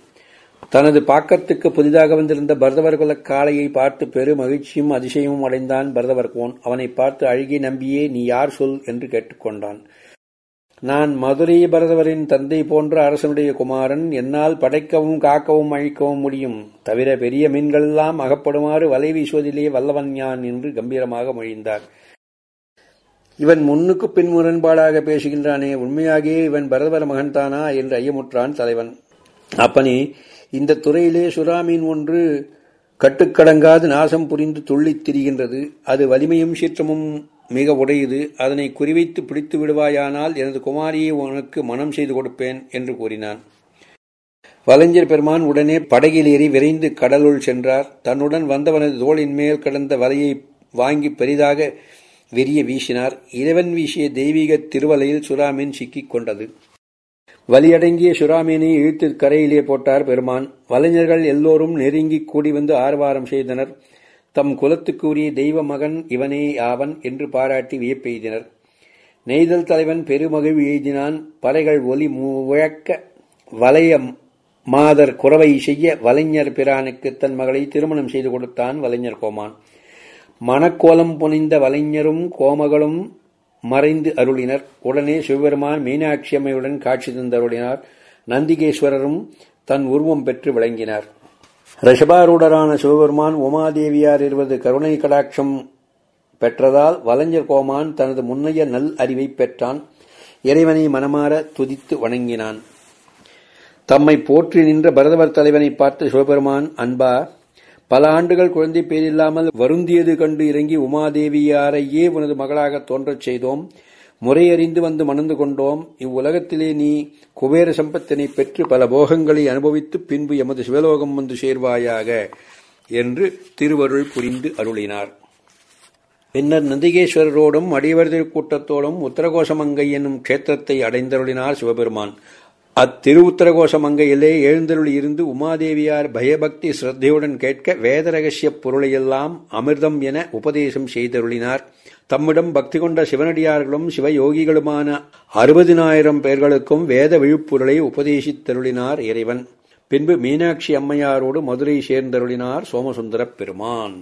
[SPEAKER 1] தனது பாக்கத்துக்கு புதிதாக வந்திருந்த பரதவர்குல காளையை பார்த்து பெரு மகிழ்ச்சியும் அதிசயமும் அடைந்தான் பரதவர்கோன் அவனை பார்த்து அழுகி நம்பியே நீ யார் சொல்? என்று கேட்டுக்கொண்டான். நான் மதுரை பரதவரின் தந்தை போன்ற அரசனுடைய குமாரன் என்னால் படைக்கவும் காக்கவும் அழிக்கவும் முடியும். தவிர பெரிய மீன்களெல்லாம் அகப்படுமாறு வலை வீசுவதிலே வல்லவன் யான் என்று கம்பீரமாக மொழிந்தார். இவன் முன்னுக்கு பின் முரண்பாடாக பேசுகின்றானே உண்மையாகவே இவன் பரதவர மகன்தானா என்று ஐயமுற்றான் தலைவன். அப்பனே இந்த துறையிலே சுறாமீன் ஒன்று கட்டுக்கடங்காது நாசம் புரிந்து துள்ளித் திரிகின்றது. அது வலிமையும் சீற்றமும் மிக உடையது. அதனை குறிவைத்து பிடித்து விடுவாயானால் எனது குமாரியை உனக்கு மனம் செய்து கொடுப்பேன் என்று கூறினான். வலைஞர் பெருமான் உடனே படகில் ஏறி விரைந்து கடலுள் சென்றார். தன்னுடன் வந்தவனது தோளின் மேல் கடந்த வலையை வாங்கி பெரிதாக வெறிய வீசினார். இறைவன் வீசிய தெய்வீக திருவலையில் சுறாமீன் சிக்கிக் கொண்டது. வலியடங்கிய சுறாமீனை இழுத்து கரையிலே போட்டார் பெருமான். வலைஞர்கள் எல்லோரும் நெருங்கி கூடி வந்து ஆர்வாரம் செய்தனர். தம் குலத்துக்குரிய தெய்வ மகன் இவனே ஆவன் என்று பாராட்டி வியப்பெய்தினர். நெய்தல் தலைவன் பெருமகிழ்வு எய்தினான் பறைகள் ஒலி முழக்க வலைய மாதர் குறவை செய்ய வலைஞர் பிரானுக்கு தன் மகளை திருமணம் செய்து கொடுத்தான் வலைஞர் கோமான். மணக்கோலம் புனிந்த வலைஞரும் கோமகளும் மறைந்து அருளினர். உடனே சிவபெருமான் மீனாட்சி அம்மையுடன் காட்சி தந்தருளினார் நந்திகேஸ்வரரும் தன் உருவம் பெற்று விளங்கினார். ரிஷபாரூடரான சிவபெருமான் உமாதேவியார் இருவது கருணை கடாட்சம் பெற்றதால் வலஞ்சர் கோமான் தனது முன்னைய நல் அறிவை பெற்றான். இறைவனை மனமாற துதித்து வணங்கினான். தம்மை போற்றி நின்ற பரதவர் தலைவனை பார்த்த சிவபெருமான் அன்பா பல ஆண்டுகள் குழந்தை பேரில்லாமல் வருந்தியது கண்டு இறங்கி உமாதேவியாரையே உனது மகளாக தோன்றச் செய்தோம். முறையறிந்து வந்து மணந்து கொண்டோம். இவ்வுலகத்திலே நீ குபேர சம்பத்தினை பெற்று பல போகங்களை அனுபவித்து பின்பு எமது சிவலோகம் வந்து சேர்வாயாக என்று திருவருள் புரிந்து அருளினார். பின்னர் நந்திகேஸ்வரரோடும் அடியவர் திருக்கூட்டத்தோடும் உத்தரகோஷமங்கை என்னும் க்ஷேத்திரத்தை அடைந்தருளினார் சிவபெருமான். அத்திரு உத்தரகோஷமங்கையிலே எழுந்தருள் இருந்து உமாதேவியார் பயபக்தி சிரத்தையுடன் கேட்க வேத ரகசிய பொருளையெல்லாம் அமிர்தம் என உபதேசம் செய்தருளினார். தம்மிடம் பக்தி கொண்ட சிவனடியார்களும் சிவயோகிகளுமான அறுபதினாயிரம் பேர்களுக்கும் வேத விழுப்புரளை உபதேசித்தருளினார் இறைவன். பின்பு மீனாட்சி அம்மையாரோடு மதுரை சேர்ந்தருளினார் சோமசுந்தரப் பெருமான்.